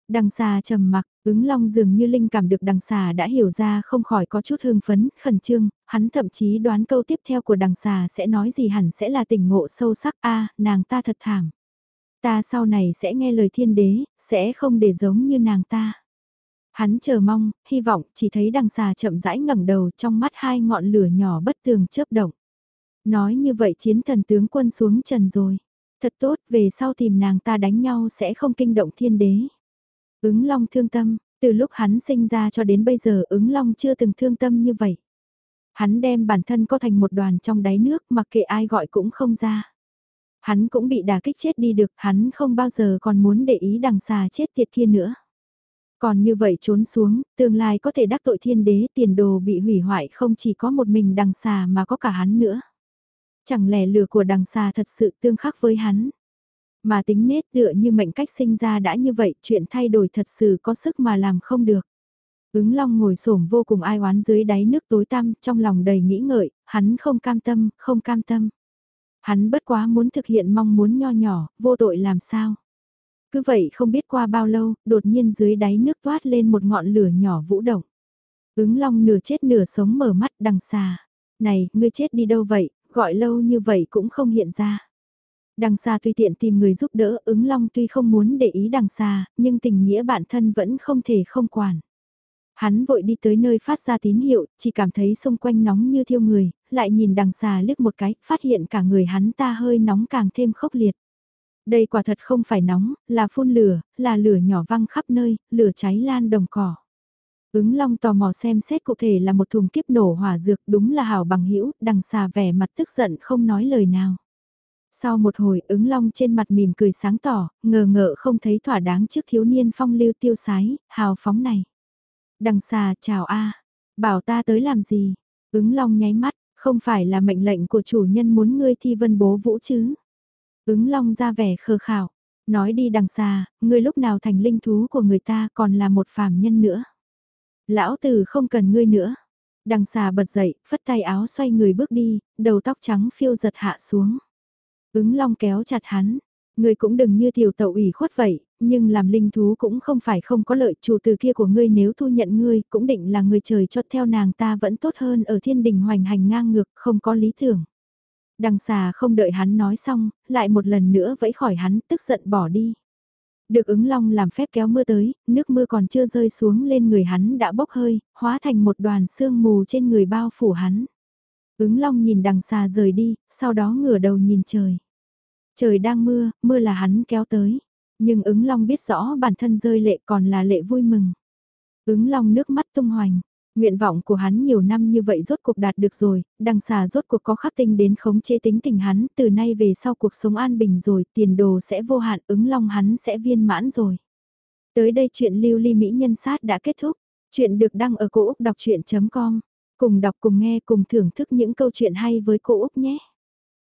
Đằng xà trầm mặc, ứng long dường như linh cảm được đằng xà đã hiểu ra không khỏi có chút hương phấn, khẩn trương, hắn thậm chí đoán câu tiếp theo của đằng xà sẽ nói gì hẳn sẽ là tỉnh ngộ sâu sắc a nàng ta thật thảm. Ta sau này sẽ nghe lời thiên đế, sẽ không để giống như nàng ta. Hắn chờ mong, hy vọng, chỉ thấy đằng xà chậm rãi ngẩng đầu trong mắt hai ngọn lửa nhỏ bất tường chớp động. Nói như vậy chiến thần tướng quân xuống trần rồi. Thật tốt, về sau tìm nàng ta đánh nhau sẽ không kinh động thiên đế. Ứng long thương tâm, từ lúc hắn sinh ra cho đến bây giờ ứng long chưa từng thương tâm như vậy. Hắn đem bản thân có thành một đoàn trong đáy nước mặc kệ ai gọi cũng không ra. Hắn cũng bị đả kích chết đi được, hắn không bao giờ còn muốn để ý đằng xà chết tiệt kia nữa. Còn như vậy trốn xuống, tương lai có thể đắc tội thiên đế tiền đồ bị hủy hoại không chỉ có một mình đằng xà mà có cả hắn nữa. Chẳng lẽ lửa của đằng xà thật sự tương khắc với hắn. Mà tính nết tựa như mệnh cách sinh ra đã như vậy, chuyện thay đổi thật sự có sức mà làm không được. Ứng long ngồi xổm vô cùng ai oán dưới đáy nước tối tăm, trong lòng đầy nghĩ ngợi, hắn không cam tâm, không cam tâm. Hắn bất quá muốn thực hiện mong muốn nho nhỏ, vô tội làm sao. Cứ vậy không biết qua bao lâu, đột nhiên dưới đáy nước toát lên một ngọn lửa nhỏ vũ động. Ứng long nửa chết nửa sống mở mắt đằng xa. Này, ngươi chết đi đâu vậy, gọi lâu như vậy cũng không hiện ra. Đằng xa tuy tiện tìm người giúp đỡ ứng long tuy không muốn để ý đằng xa, nhưng tình nghĩa bản thân vẫn không thể không quản. Hắn vội đi tới nơi phát ra tín hiệu, chỉ cảm thấy xung quanh nóng như thiêu người, lại nhìn đằng xà liếc một cái, phát hiện cả người hắn ta hơi nóng càng thêm khốc liệt. Đây quả thật không phải nóng, là phun lửa, là lửa nhỏ văng khắp nơi, lửa cháy lan đồng cỏ. Ứng long tò mò xem xét cụ thể là một thùng kiếp nổ hỏa dược đúng là hảo bằng hữu đằng xà vẻ mặt tức giận không nói lời nào. Sau một hồi ứng long trên mặt mỉm cười sáng tỏ, ngờ ngợ không thấy thỏa đáng trước thiếu niên phong lưu tiêu sái, hào phóng này. Đằng xà chào a bảo ta tới làm gì? Ứng long nháy mắt, không phải là mệnh lệnh của chủ nhân muốn ngươi thi vân bố vũ chứ? Ứng long ra vẻ khờ khảo, nói đi đằng xà ngươi lúc nào thành linh thú của người ta còn là một phàm nhân nữa. Lão tử không cần ngươi nữa. Đằng xà bật dậy, phất tay áo xoay người bước đi, đầu tóc trắng phiêu giật hạ xuống. Ứng long kéo chặt hắn, ngươi cũng đừng như tiểu tẩu ủy khuất vậy, nhưng làm linh thú cũng không phải không có lợi chủ từ kia của ngươi nếu thu nhận ngươi cũng định là người trời cho theo nàng ta vẫn tốt hơn ở thiên đình hoành hành ngang ngược không có lý tưởng. Đằng xà không đợi hắn nói xong, lại một lần nữa vẫy khỏi hắn tức giận bỏ đi. Được ứng long làm phép kéo mưa tới, nước mưa còn chưa rơi xuống lên người hắn đã bốc hơi, hóa thành một đoàn sương mù trên người bao phủ hắn. Ứng long nhìn đằng xà rời đi, sau đó ngửa đầu nhìn trời. Trời đang mưa, mưa là hắn kéo tới. Nhưng ứng long biết rõ bản thân rơi lệ còn là lệ vui mừng. Ứng long nước mắt tung hoành. Nguyện vọng của hắn nhiều năm như vậy rốt cuộc đạt được rồi, đằng xà rốt cuộc có khắc tinh đến khống chế tính tình hắn, từ nay về sau cuộc sống an bình rồi, tiền đồ sẽ vô hạn, ứng long hắn sẽ viên mãn rồi. Tới đây chuyện lưu ly Mỹ nhân sát đã kết thúc, chuyện được đăng ở cổ Úc đọc chuyện.com, cùng đọc cùng nghe cùng thưởng thức những câu chuyện hay với cô Úc nhé.